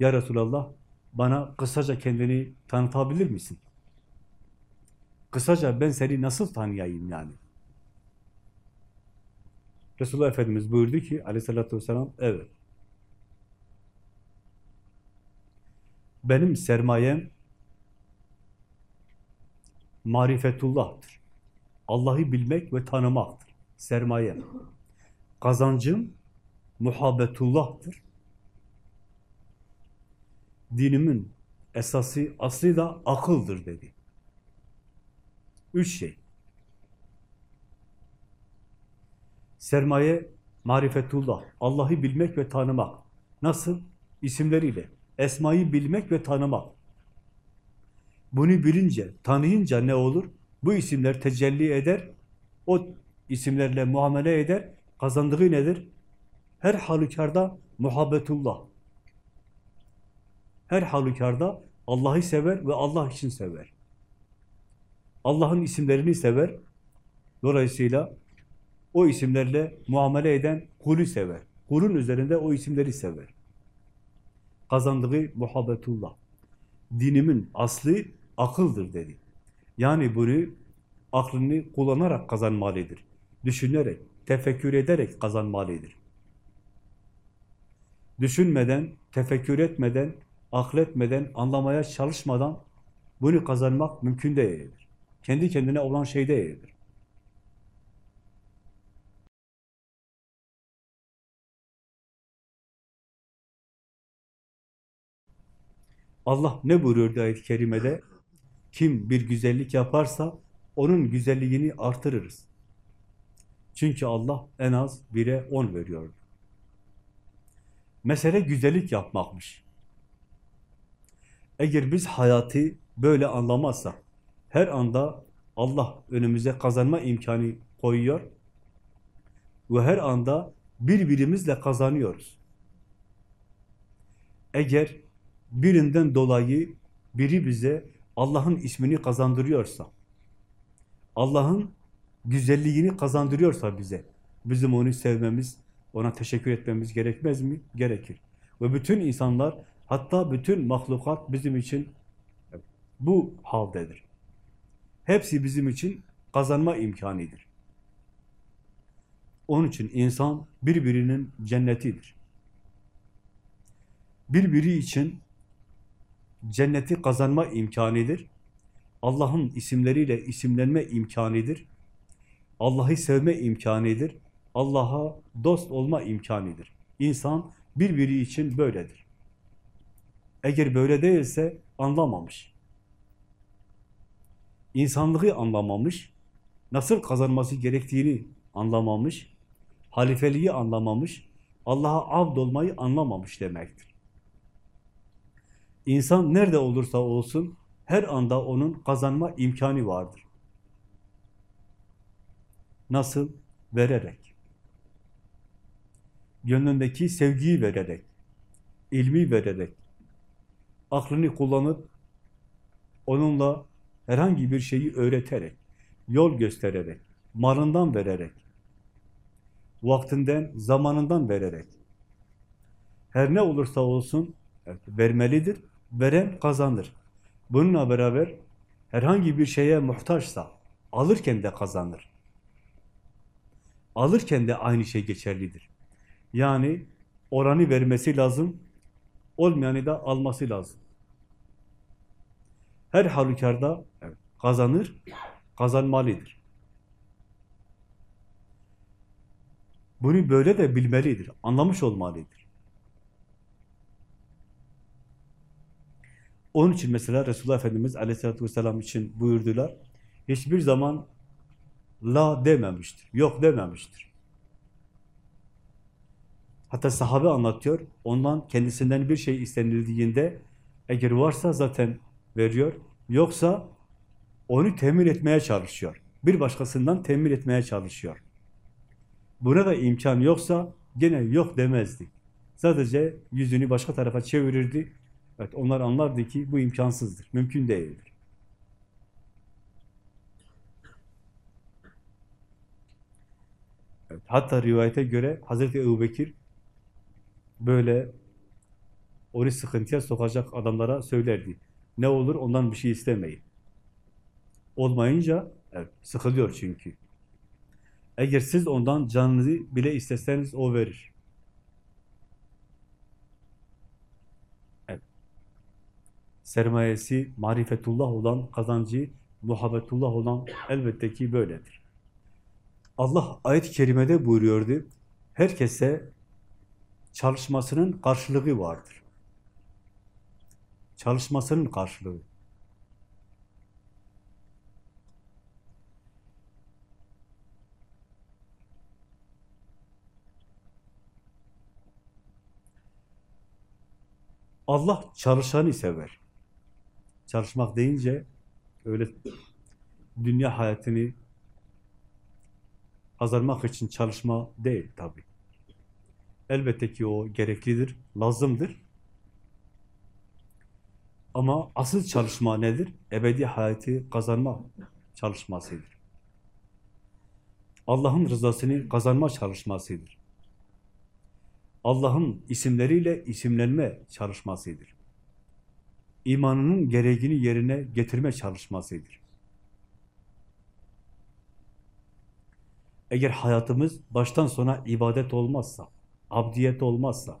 Ya Resulallah bana kısaca kendini tanıtabilir misin? Kısaca ben seni nasıl tanıyayım yani? Resulullah Efendimiz buyurdu ki aleyhissalatü vesselam evet Benim sermayem marifetullah'tır. Allah'ı bilmek ve tanımaktır. Sermayem. Kazancım muhabbetullah'tır. Dinimin esası, aslı da akıldır dedi. Üç şey. Sermaye, marifetullah. Allah'ı bilmek ve tanımak. Nasıl? İsimleriyle. Esmayı bilmek ve tanımak. Bunu bilince, tanıyınca ne olur? Bu isimler tecelli eder, o isimlerle muamele eder, kazandığı nedir? Her halükarda muhabbetullah. Her halükarda Allah'ı sever ve Allah için sever. Allah'ın isimlerini sever. Dolayısıyla o isimlerle muamele eden kulü sever. Kulun üzerinde o isimleri sever kazandığı muhabbetullah. Dinimin aslı akıldır dedi. Yani bunu aklını kullanarak kazanmalıdır. Düşünerek, tefekkür ederek kazanmalıdır. Düşünmeden, tefekkür etmeden, akletmeden, anlamaya çalışmadan bunu kazanmak mümkün değildir. Kendi kendine olan şey değildir. Allah ne buyuruyor ayet-i kerimede? Kim bir güzellik yaparsa onun güzelliğini artırırız. Çünkü Allah en az bire on veriyor. Mesele güzellik yapmakmış. Eğer biz hayatı böyle anlamazsak, Her anda Allah önümüze kazanma imkanı koyuyor ve her anda birbirimizle kazanıyoruz. Eğer birinden dolayı biri bize Allah'ın ismini kazandırıyorsa, Allah'ın güzelliğini kazandırıyorsa bize, bizim onu sevmemiz, ona teşekkür etmemiz gerekmez mi? Gerekir. Ve bütün insanlar, hatta bütün mahlukat bizim için bu haldedir. Hepsi bizim için kazanma imkanidir. Onun için insan birbirinin cennetidir. Birbiri için cenneti kazanma imkanidir. Allah'ın isimleriyle isimlenme imkanidir. Allah'ı sevme imkanidir. Allah'a dost olma imkanidir. İnsan birbiri için böyledir. Eğer böyle değilse anlamamış. İnsanlığı anlamamış, nasıl kazanması gerektiğini anlamamış, halifeliği anlamamış, Allah'a abd olmayı anlamamış demektir. İnsan nerede olursa olsun, her anda onun kazanma imkanı vardır. Nasıl? Vererek. Gönlündeki sevgiyi vererek, ilmi vererek, aklını kullanıp onunla herhangi bir şeyi öğreterek, yol göstererek, malından vererek, vaktinden, zamanından vererek, her ne olursa olsun evet, vermelidir, veren kazanır. Bununla beraber herhangi bir şeye muhtaçsa, alırken de kazanır. Alırken de aynı şey geçerlidir. Yani oranı vermesi lazım, olmayanı da alması lazım. Her halükarda kazanır, kazanmalıdır. Bunu böyle de bilmelidir, anlamış olmalıdır. Onun için mesela Resulullah Efendimiz Aleyhisselatü Vesselam için buyurdular, hiçbir zaman la dememiştir, yok dememiştir. Hatta sahabe anlatıyor, ondan kendisinden bir şey istenildiğinde eğer varsa zaten veriyor, yoksa onu temin etmeye çalışıyor. Bir başkasından temin etmeye çalışıyor. Buna da imkan yoksa gene yok demezdi. Sadece yüzünü başka tarafa çevirirdi. Evet, onlar anlardı ki bu imkansızdır, mümkün değildir. Evet, hatta rivayete göre Hazreti Ebubekir böyle onu sıkıntıya sokacak adamlara söylerdi. Ne olur ondan bir şey istemeyin. Olmayınca evet, sıkılıyor çünkü. Eğer siz ondan canınızı bile isteseniz o verir. Evet. Sermayesi marifetullah olan, kazancı muhabbetullah olan elbette ki böyledir. Allah ayet-i kerimede buyuruyordu, herkese çalışmasının karşılığı vardır. Çalışmasının karşılığı. Allah çalışanı sever. Çalışmak deyince öyle dünya hayatını kazanmak için çalışma değil tabi. Elbette ki o gereklidir, lazımdır. Ama asıl çalışma nedir? Ebedi hayatı kazanma çalışmasıdır. Allah'ın rızasını kazanma çalışmasıdır. Allah'ın isimleriyle isimlenme çalışmasıdır. İmanının gereğini yerine getirme çalışmasıdır. Eğer hayatımız baştan sona ibadet olmazsa, abdiyet olmazsa,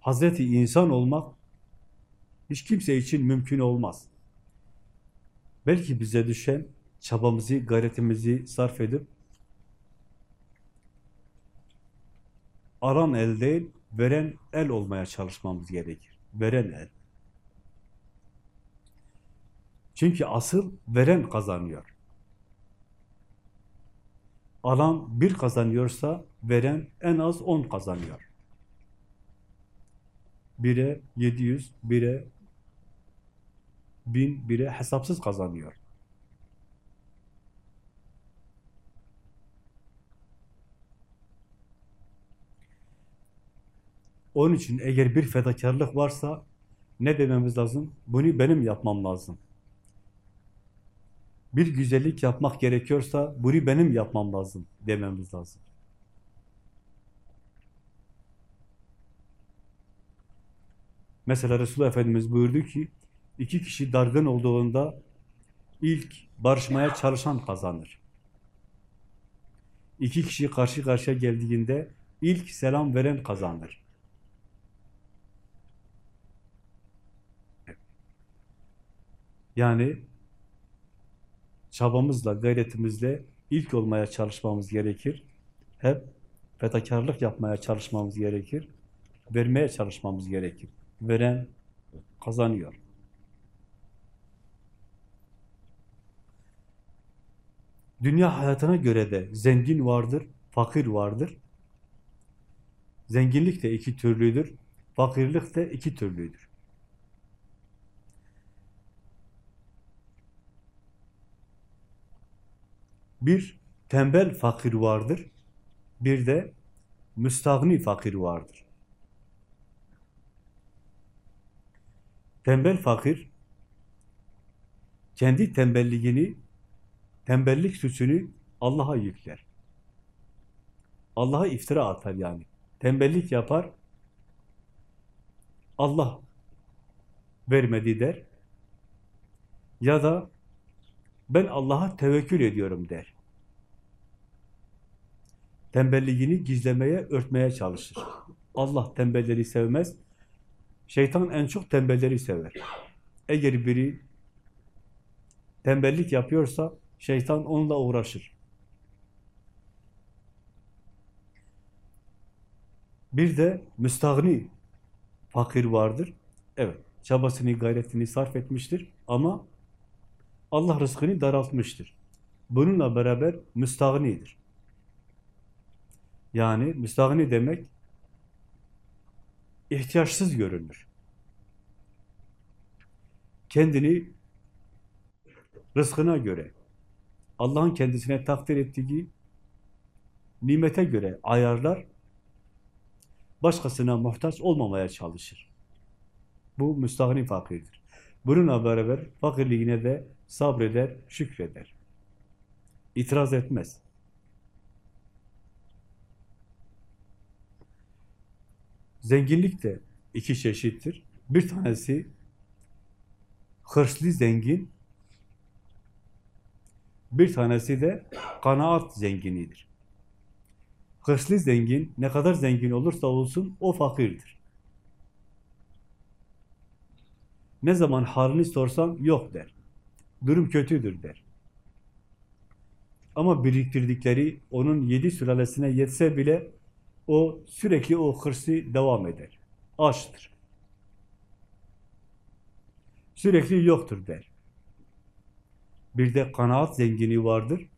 Hazreti insan olmak hiç kimse için mümkün olmaz. Belki bize düşen çabamızı, gayretimizi sarf edip aran el değil, veren el olmaya çalışmamız gerekir. Veren el. Çünkü asıl veren kazanıyor. Alan bir kazanıyorsa veren en az on kazanıyor. Bire 700, bire bin bire hesapsız kazanıyor. Onun için eğer bir fedakarlık varsa ne dememiz lazım? Bunu benim yapmam lazım. Bir güzellik yapmak gerekiyorsa bunu benim yapmam lazım dememiz lazım. Mesela Resulullah Efendimiz buyurdu ki iki kişi dargın olduğunda ilk barışmaya çalışan kazanır. İki kişi karşı karşıya geldiğinde ilk selam veren kazanır. Yani çabamızla, gayretimizle ilk olmaya çalışmamız gerekir. Hep fedakarlık yapmaya çalışmamız gerekir. Vermeye çalışmamız gerekir. Veren kazanıyor. Dünya hayatına göre de zengin vardır, fakir vardır. Zenginlik de iki türlüdür, fakirlik de iki türlüdür. Bir tembel fakir vardır, bir de müstahni fakir vardır. Tembel fakir, kendi tembelliğini, tembellik suçunu Allah'a yükler. Allah'a iftira atar yani. Tembellik yapar, Allah vermedi der. Ya da ben Allah'a tevekkül ediyorum der. Tembelliğini gizlemeye, örtmeye çalışır. Allah tembelleri sevmez. Şeytan en çok tembelleri sever. Eğer biri tembellik yapıyorsa şeytan onunla uğraşır. Bir de müstahni fakir vardır. Evet, çabasını, gayretini sarf etmiştir ama Allah rızkını daraltmıştır. Bununla beraber müstahnidir. Yani müstahni demek ihtiyaçsız görünür. Kendini rızkına göre, Allah'ın kendisine takdir ettiği nimete göre ayarlar, başkasına muhtaç olmamaya çalışır. Bu müstahni fakirdir. Bununla beraber fakirliğine de sabreder, şükreder. İtiraz etmez. Zenginlik de iki çeşittir. Bir tanesi hırslı zengin, bir tanesi de kanaat zenginidir. Hırslı zengin ne kadar zengin olursa olsun o fakirdir. Ne zaman halini sorsam yok der. Durum kötüdür der. Ama biriktirdikleri onun yedi sülalesine yetse bile o sürekli o hırsı devam eder. Açtır. Sürekli yoktur der. Bir de kanaat zengini vardır.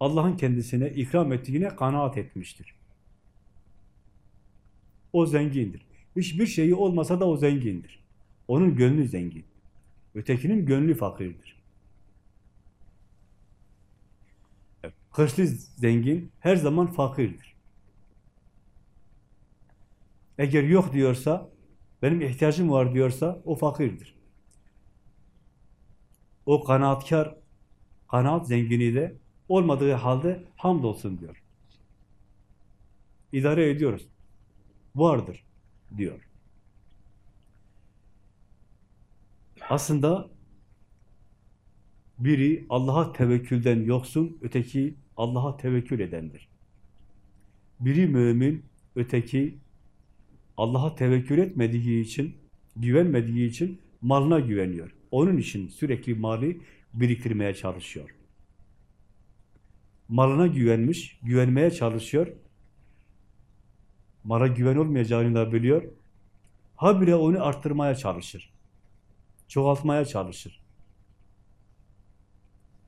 Allah'ın kendisine ikram ettiğine kanaat etmiştir. O zengindir. Hiçbir şeyi olmasa da o zengindir. Onun gönlü zengin. Ötekinin gönlü fakirdir. Hırslı zengin her zaman fakirdir. Eğer yok diyorsa, benim ihtiyacım var diyorsa o fakirdir. O kanaatkar, kanaat zengini de olmadığı halde hamdolsun diyor. İdare ediyoruz. Vardır diyor. Aslında biri Allah'a tevekkülden yoksun, öteki Allah'a tevekkül edendir. Biri mümin, öteki Allah'a tevekkül etmediği için, güvenmediği için malına güveniyor. Onun için sürekli mali biriktirmeye çalışıyor. Malına güvenmiş, güvenmeye çalışıyor. Mala güven olmayacağını da biliyor. Habire onu arttırmaya çalışır. Çoğaltmaya çalışır.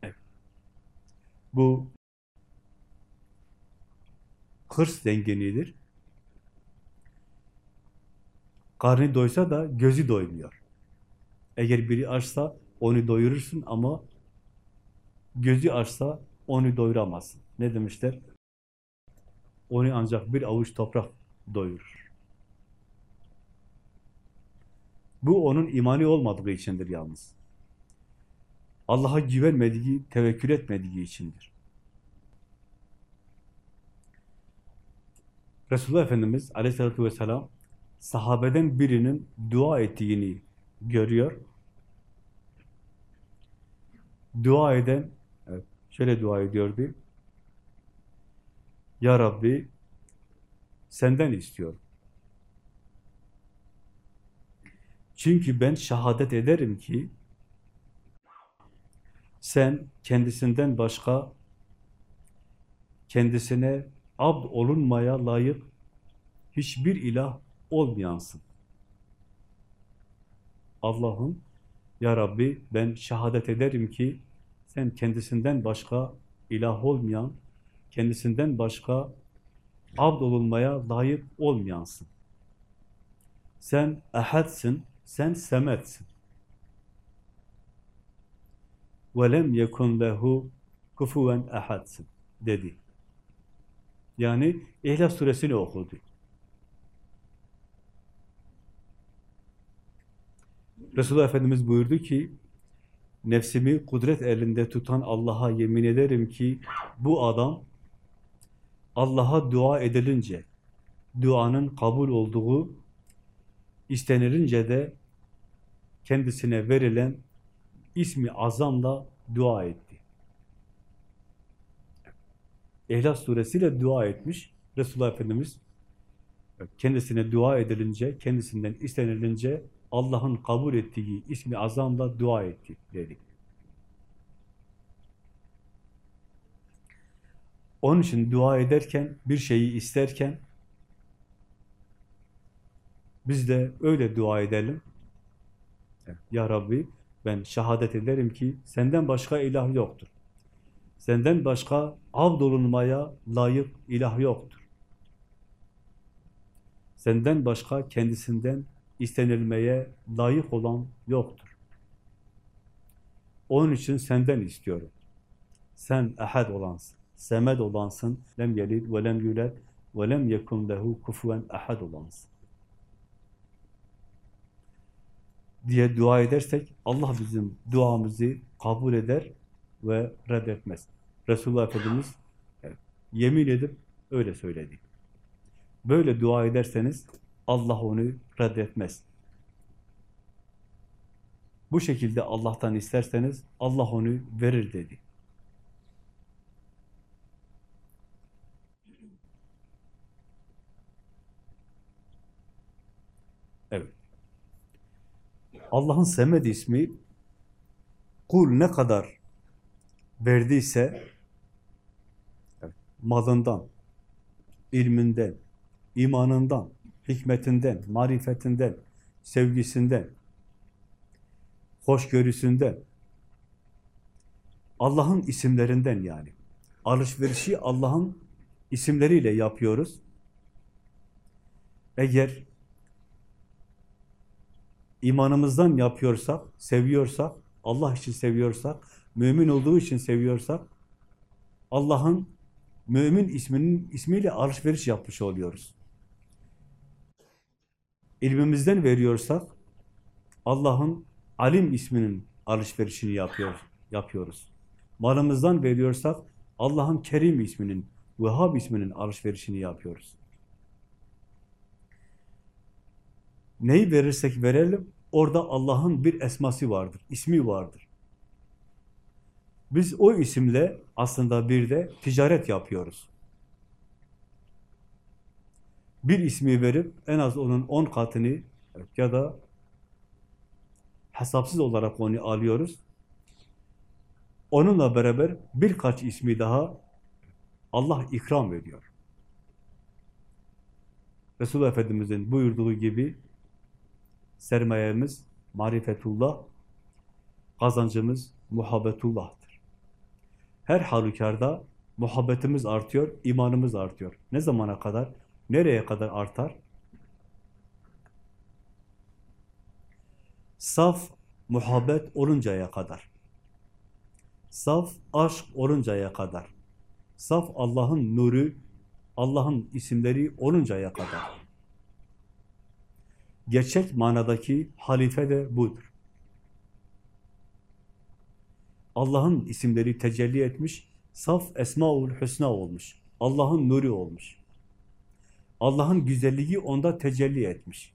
Evet. Bu hırs zenginidir. Karnı doysa da gözü doymuyor. Eğer biri açsa onu doyurursun ama gözü açsa onu doyuramazsın. Ne demişler? Onu ancak bir avuç toprak doyurur. Bu onun imani olmadığı içindir yalnız. Allah'a güvenmediği, tevekkül etmediği içindir. Resulullah Efendimiz aleyhissalatü vesselam sahabeden birinin dua ettiğini görüyor. Dua eden, şöyle dua ediyordu. Ya Rabbi, senden istiyorum. Çünkü ben şehadet ederim ki sen kendisinden başka kendisine abd olunmaya layık hiçbir ilah olmayansın. Allah'ım, Ya Rabbi ben şehadet ederim ki sen kendisinden başka ilah olmayan, kendisinden başka abd olunmaya layık olmayansın. Sen ehadsin, sen semetsin. وَلَمْ يَكُنْ لَهُ kufuven ehadsin dedi. Yani İhlas suresini okudu. Resulullah Efendimiz buyurdu ki, nefsimi kudret elinde tutan Allah'a yemin ederim ki, bu adam Allah'a dua edilince, duanın kabul olduğu, istenilince de kendisine verilen ismi azamla dua etti. İhlas suresiyle dua etmiş. Resulullah Efendimiz kendisine dua edilince, kendisinden istenilince Allah'ın kabul ettiği ismi azamla dua etti dedi. Onun için dua ederken, bir şeyi isterken biz de öyle dua edelim. Ya Rabbi ben şehadet ederim ki senden başka ilah yoktur. Senden başka avdolunmaya layık ilah yoktur. Senden başka kendisinden istenilmeye layık olan yoktur. Onun için senden istiyorum. Sen ehad olansın, semed olansın, lem yelid ve lem yulad ve lem yekun lehu kufuven ehad olansın. Diye dua edersek Allah bizim duamızı kabul eder ve reddetmez. Resulullah Efendimiz yemin edip öyle söyledi. Böyle dua ederseniz Allah onu reddetmez. Bu şekilde Allah'tan isterseniz Allah onu verir dedi. Evet. Allah'ın Semed ismi kul ne kadar verdiyse malından, ilminden, imanından, hikmetinden, marifetinden, sevgisinden, hoşgörüsünden, Allah'ın isimlerinden yani. Alışverişi Allah'ın isimleriyle yapıyoruz. Eğer imanımızdan yapıyorsak, seviyorsak, Allah için seviyorsak, mümin olduğu için seviyorsak, Allah'ın mümin isminin ismiyle alışveriş yapmış oluyoruz. İlmimizden veriyorsak, Allah'ın alim isminin alışverişini yapıyor, yapıyoruz. Malımızdan veriyorsak, Allah'ın Kerim isminin, Vehhab isminin alışverişini yapıyoruz. Neyi verirsek verelim, orada Allah'ın bir esması vardır, ismi vardır. Biz o isimle aslında bir de ticaret yapıyoruz. Bir ismi verip en az onun on katını ya da hesapsız olarak onu alıyoruz. Onunla beraber birkaç ismi daha Allah ikram ediyor. Resulullah Efendimiz'in buyurduğu gibi sermayemiz marifetullah, kazancımız muhabbetullah'tır. Her halükarda muhabbetimiz artıyor, imanımız artıyor. Ne zamana kadar, nereye kadar artar? Saf muhabbet oluncaya kadar. Saf aşk oluncaya kadar. Saf Allah'ın nuru, Allah'ın isimleri oluncaya kadar. Gerçek manadaki halife de budur. Allah'ın isimleri tecelli etmiş, saf Esmaül Hüsna olmuş. Allah'ın nuru olmuş. Allah'ın güzelliği onda tecelli etmiş.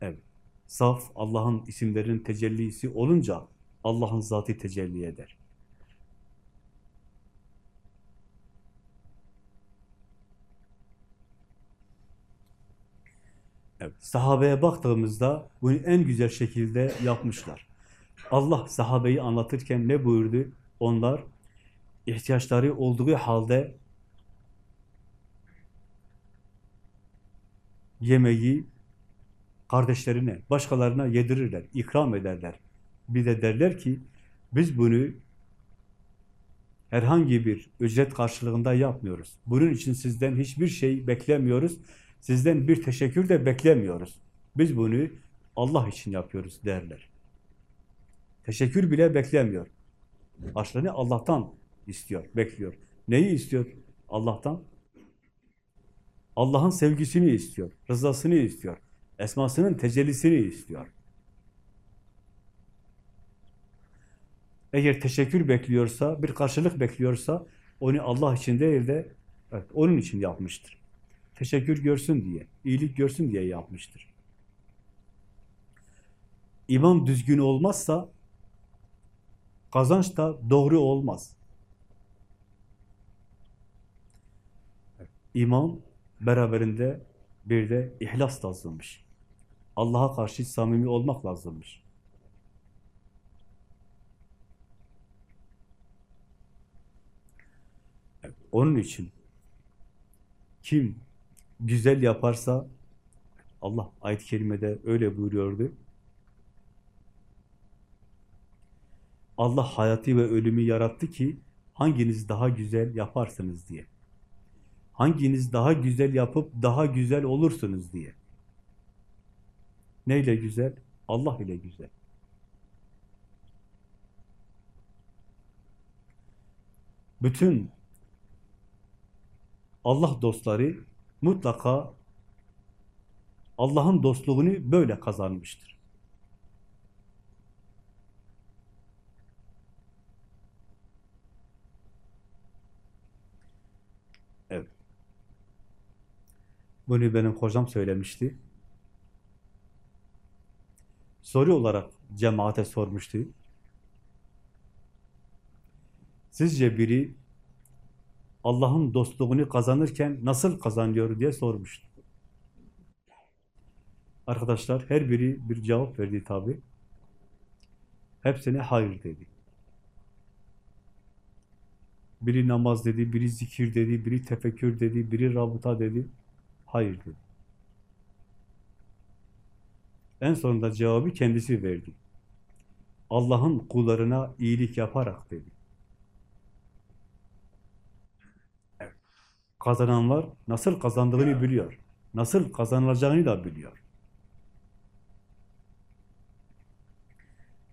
Evet. Saf Allah'ın isimlerinin tecellisi olunca Allah'ın zatı tecelli eder. Evet, sahabeye baktığımızda bunu en güzel şekilde yapmışlar. Allah sahabeyi anlatırken ne buyurdu? Onlar ihtiyaçları olduğu halde yemeği kardeşlerine, başkalarına yedirirler, ikram ederler. Bir de derler ki, biz bunu herhangi bir ücret karşılığında yapmıyoruz. Bunun için sizden hiçbir şey beklemiyoruz. Sizden bir teşekkür de beklemiyoruz. Biz bunu Allah için yapıyoruz derler. Teşekkür bile beklemiyor. Karşılığını Allah'tan istiyor, bekliyor. Neyi istiyor Allah'tan? Allah'ın sevgisini istiyor, rızasını istiyor, esmasının tecellisini istiyor. Eğer teşekkür bekliyorsa, bir karşılık bekliyorsa, onu Allah için değil de evet, onun için yapmıştır. Teşekkür görsün diye, iyilik görsün diye yapmıştır. İman düzgün olmazsa, kazanç da doğru olmaz. İman beraberinde bir de ihlas lazımmış. Allah'a karşı samimi olmak lazımmış. Onun için kim güzel yaparsa Allah ayet-i kerimede öyle buyuruyordu. Allah hayatı ve ölümü yarattı ki hanginiz daha güzel yaparsınız diye. Hanginiz daha güzel yapıp daha güzel olursunuz diye. Neyle güzel? Allah ile güzel. Bütün Allah dostları mutlaka Allah'ın dostluğunu böyle kazanmıştır. Evet. Bunu benim hocam söylemişti. Soru olarak cemaate sormuştu. Sizce biri Allah'ın dostluğunu kazanırken nasıl kazanıyor diye sormuştu. Arkadaşlar her biri bir cevap verdi tabi. Hepsine hayır dedi. Biri namaz dedi, biri zikir dedi, biri tefekkür dedi, biri rabıta dedi. Hayır dedi. En sonunda cevabı kendisi verdi. Allah'ın kullarına iyilik yaparak dedi. Kazananlar nasıl kazandığını biliyor. Nasıl kazanılacağını da biliyor.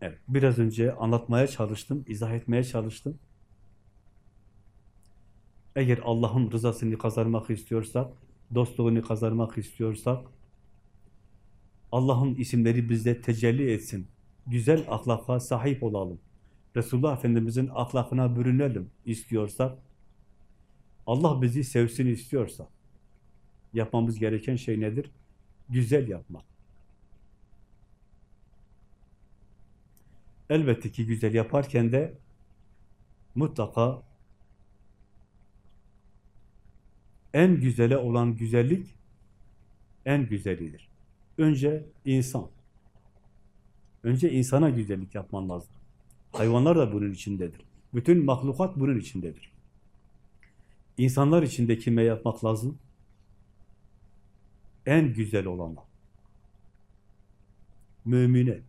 Evet, biraz önce anlatmaya çalıştım, izah etmeye çalıştım. Eğer Allah'ın rızasını kazanmak istiyorsak, dostluğunu kazanmak istiyorsak, Allah'ın isimleri bizde tecelli etsin. Güzel ahlaka sahip olalım. Resulullah Efendimiz'in ahlakına bürünelim istiyorsak, Allah bizi sevsin istiyorsa, yapmamız gereken şey nedir? Güzel yapmak. Elbette ki güzel yaparken de mutlaka en güzele olan güzellik en güzelidir. Önce insan. Önce insana güzellik yapman lazım. Hayvanlar da bunun içindedir. Bütün mahlukat bunun içindedir. İnsanlar içinde kime yapmak lazım? En güzel olana. Mümine.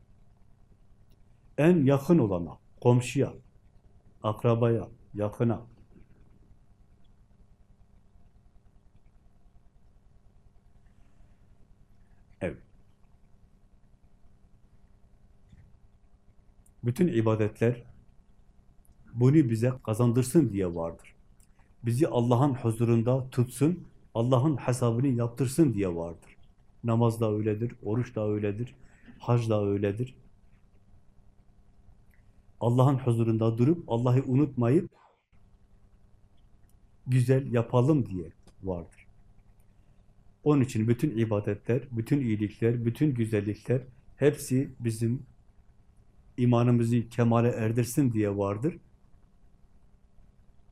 En yakın olana, komşuya, akrabaya, yakına. Evet. Bütün ibadetler bunu bize kazandırsın diye vardır. Bizi Allah'ın huzurunda tutsun, Allah'ın hesabını yaptırsın diye vardır. Namaz da öyledir, oruç da öyledir, hac da öyledir. Allah'ın huzurunda durup Allah'ı unutmayıp güzel yapalım diye vardır. Onun için bütün ibadetler, bütün iyilikler, bütün güzellikler hepsi bizim imanımızı kemale erdirsin diye vardır.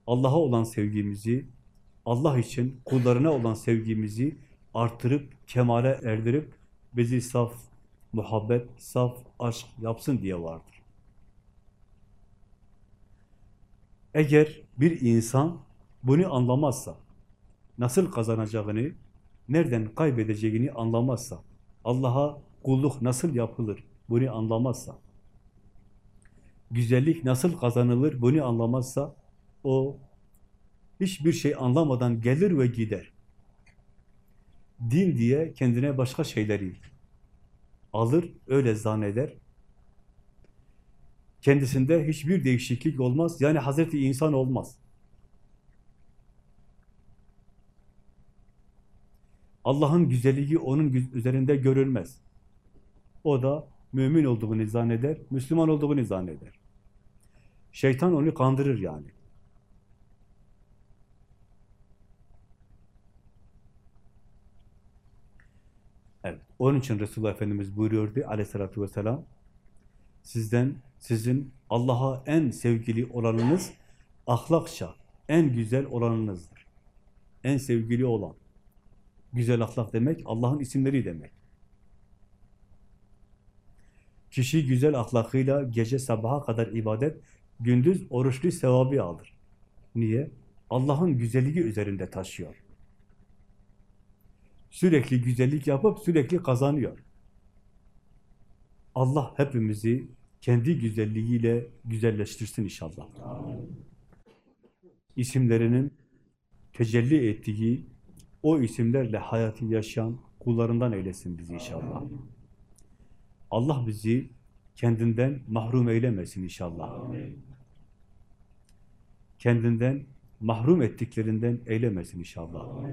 Allah'a olan sevgimizi, Allah için kullarına olan sevgimizi artırıp, kemale erdirip bizi saf muhabbet, saf aşk yapsın diye vardır. Eğer bir insan bunu anlamazsa, nasıl kazanacağını, nereden kaybedeceğini anlamazsa, Allah'a kulluk nasıl yapılır bunu anlamazsa, güzellik nasıl kazanılır bunu anlamazsa, o hiçbir şey anlamadan gelir ve gider. Din diye kendine başka şeyleri alır, öyle zanneder. Kendisinde hiçbir değişiklik olmaz. Yani Hazreti insan olmaz. Allah'ın güzelliği onun üzerinde görülmez. O da mümin olduğunu zanneder, Müslüman olduğunu zanneder. Şeytan onu kandırır yani. Evet. Onun için Resulullah Efendimiz buyuruyordu aleyhissalatü vesselam sizden, sizin Allah'a en sevgili olanınız ahlakça en güzel olanınızdır. En sevgili olan. Güzel ahlak demek Allah'ın isimleri demek. Kişi güzel ahlakıyla gece sabaha kadar ibadet, gündüz oruçlu sevabı alır. Niye? Allah'ın güzelliği üzerinde taşıyor. Sürekli güzellik yapıp sürekli kazanıyor. Allah hepimizi kendi güzelliğiyle güzelleştirsin inşallah. İsimlerinin tecelli ettiği, o isimlerle hayatı yaşayan kullarından eylesin bizi inşallah. Allah bizi kendinden mahrum eylemesin inşallah. Kendinden mahrum ettiklerinden eylemesin inşallah.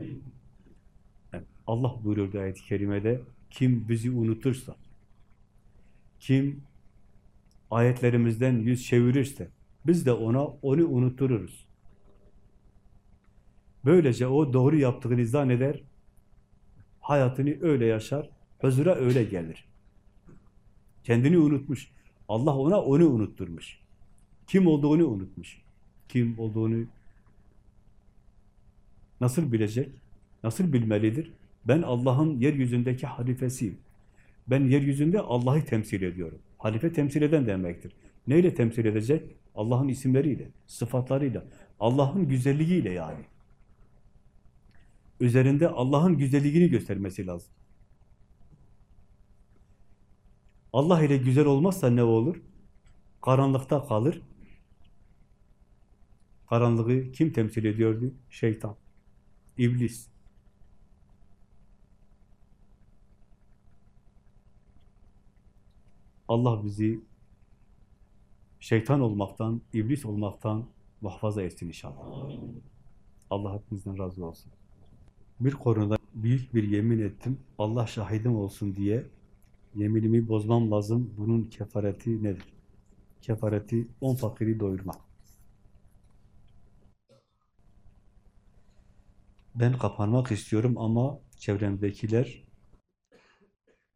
Allah buyuruyor ayet-i kerimede, kim bizi unutursa, kim ayetlerimizden yüz çevirirse, biz de ona onu unuttururuz. Böylece o doğru yaptığını zanneder, hayatını öyle yaşar, huzura öyle gelir. Kendini unutmuş. Allah ona onu unutturmuş. Kim olduğunu unutmuş. Kim olduğunu nasıl bilecek? Nasıl bilmelidir? Ben Allah'ın yeryüzündeki halifesiyim. Ben yeryüzünde Allah'ı temsil ediyorum. Halife temsil eden demektir. Neyle temsil edecek? Allah'ın isimleriyle, sıfatlarıyla, Allah'ın güzelliğiyle yani. Üzerinde Allah'ın güzelliğini göstermesi lazım. Allah ile güzel olmazsa ne olur? Karanlıkta kalır. Karanlığı kim temsil ediyordu? Şeytan, iblis. Allah bizi şeytan olmaktan, iblis olmaktan muhafaza etsin inşallah. Allah hepinizden razı olsun. Bir konuda büyük bir yemin ettim. Allah şahidim olsun diye yeminimi bozmam lazım. Bunun kefareti nedir? Kefareti on fakiri doyurmak. Ben kapanmak istiyorum ama çevremdekiler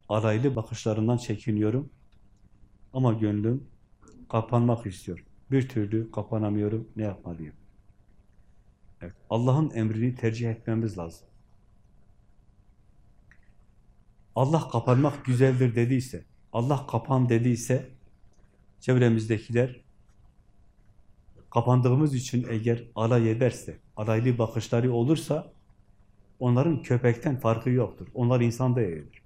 araylı bakışlarından çekiniyorum. Ama gönlüm kapanmak istiyor. Bir türlü kapanamıyorum. Ne yapmalıyım? Evet. Allah'ın emrini tercih etmemiz lazım. Allah kapanmak güzeldir dediyse, Allah kapan dediyse, çevremizdekiler kapandığımız için eğer alay ederse, alaylı bakışları olursa, onların köpekten farkı yoktur. Onlar insan değildir.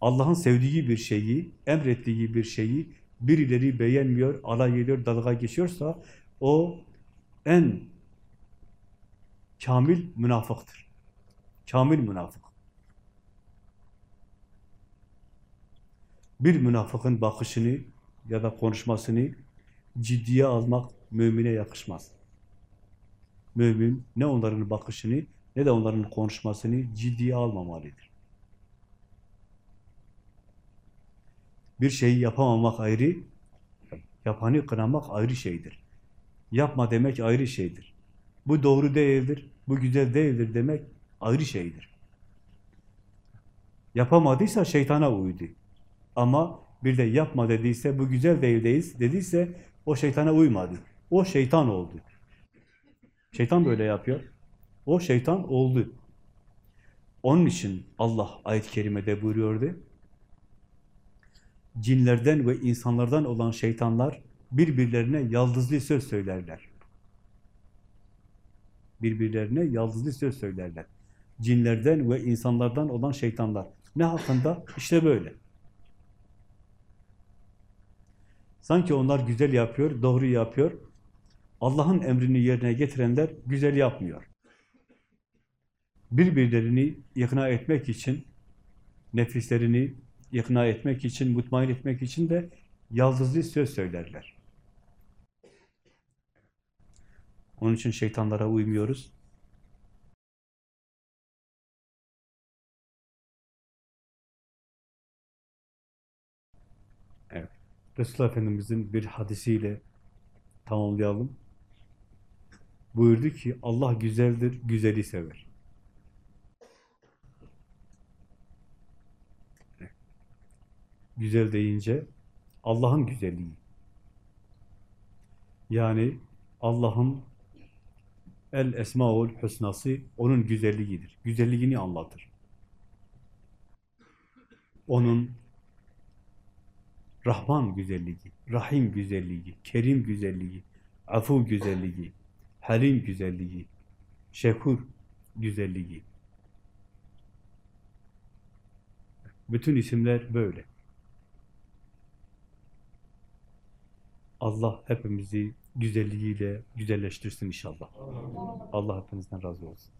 Allah'ın sevdiği bir şeyi, emrettiği bir şeyi birileri beğenmiyor, alay ediyor, dalga geçiyorsa o en kamil münafıktır. Kamil münafık. Bir münafıkın bakışını ya da konuşmasını ciddiye almak mümine yakışmaz. Mümin ne onların bakışını ne de onların konuşmasını ciddiye almamalıdır. Bir şeyi yapamamak ayrı, yapanı kınamak ayrı şeydir. Yapma demek ayrı şeydir. Bu doğru değildir, bu güzel değildir demek ayrı şeydir. Yapamadıysa şeytana uydu. Ama bir de yapma dediyse, bu güzel değil dediyse o şeytana uymadı. O şeytan oldu. Şeytan böyle yapıyor. O şeytan oldu. Onun için Allah ayet-i kerimede buyuruyordu. Cinlerden ve insanlardan olan şeytanlar birbirlerine yaldızlı söz söylerler. Birbirlerine yaldızlı söz söylerler. Cinlerden ve insanlardan olan şeytanlar. Ne hakkında? İşte böyle. Sanki onlar güzel yapıyor, doğru yapıyor. Allah'ın emrini yerine getirenler güzel yapmıyor. Birbirlerini ikna etmek için, nefislerini ikna etmek için, mutmain etmek için de yaldızlı söz söylerler. Onun için şeytanlara uymuyoruz. Evet. Resulullah Efendimiz'in bir hadisiyle tamamlayalım. Buyurdu ki Allah güzeldir, güzeli sever. Güzel deyince Allah'ın güzelliği. Yani Allah'ın El Esmaül Hüsnası onun güzelliğidir. Güzelliğini anlatır. Onun Rahman güzelliği, Rahim güzelliği, Kerim güzelliği, Afu güzelliği, Halim güzelliği, Şekur güzelliği. Bütün isimler böyle. Allah hepimizi güzelliğiyle güzelleştirsin inşallah. Allah hepinizden razı olsun.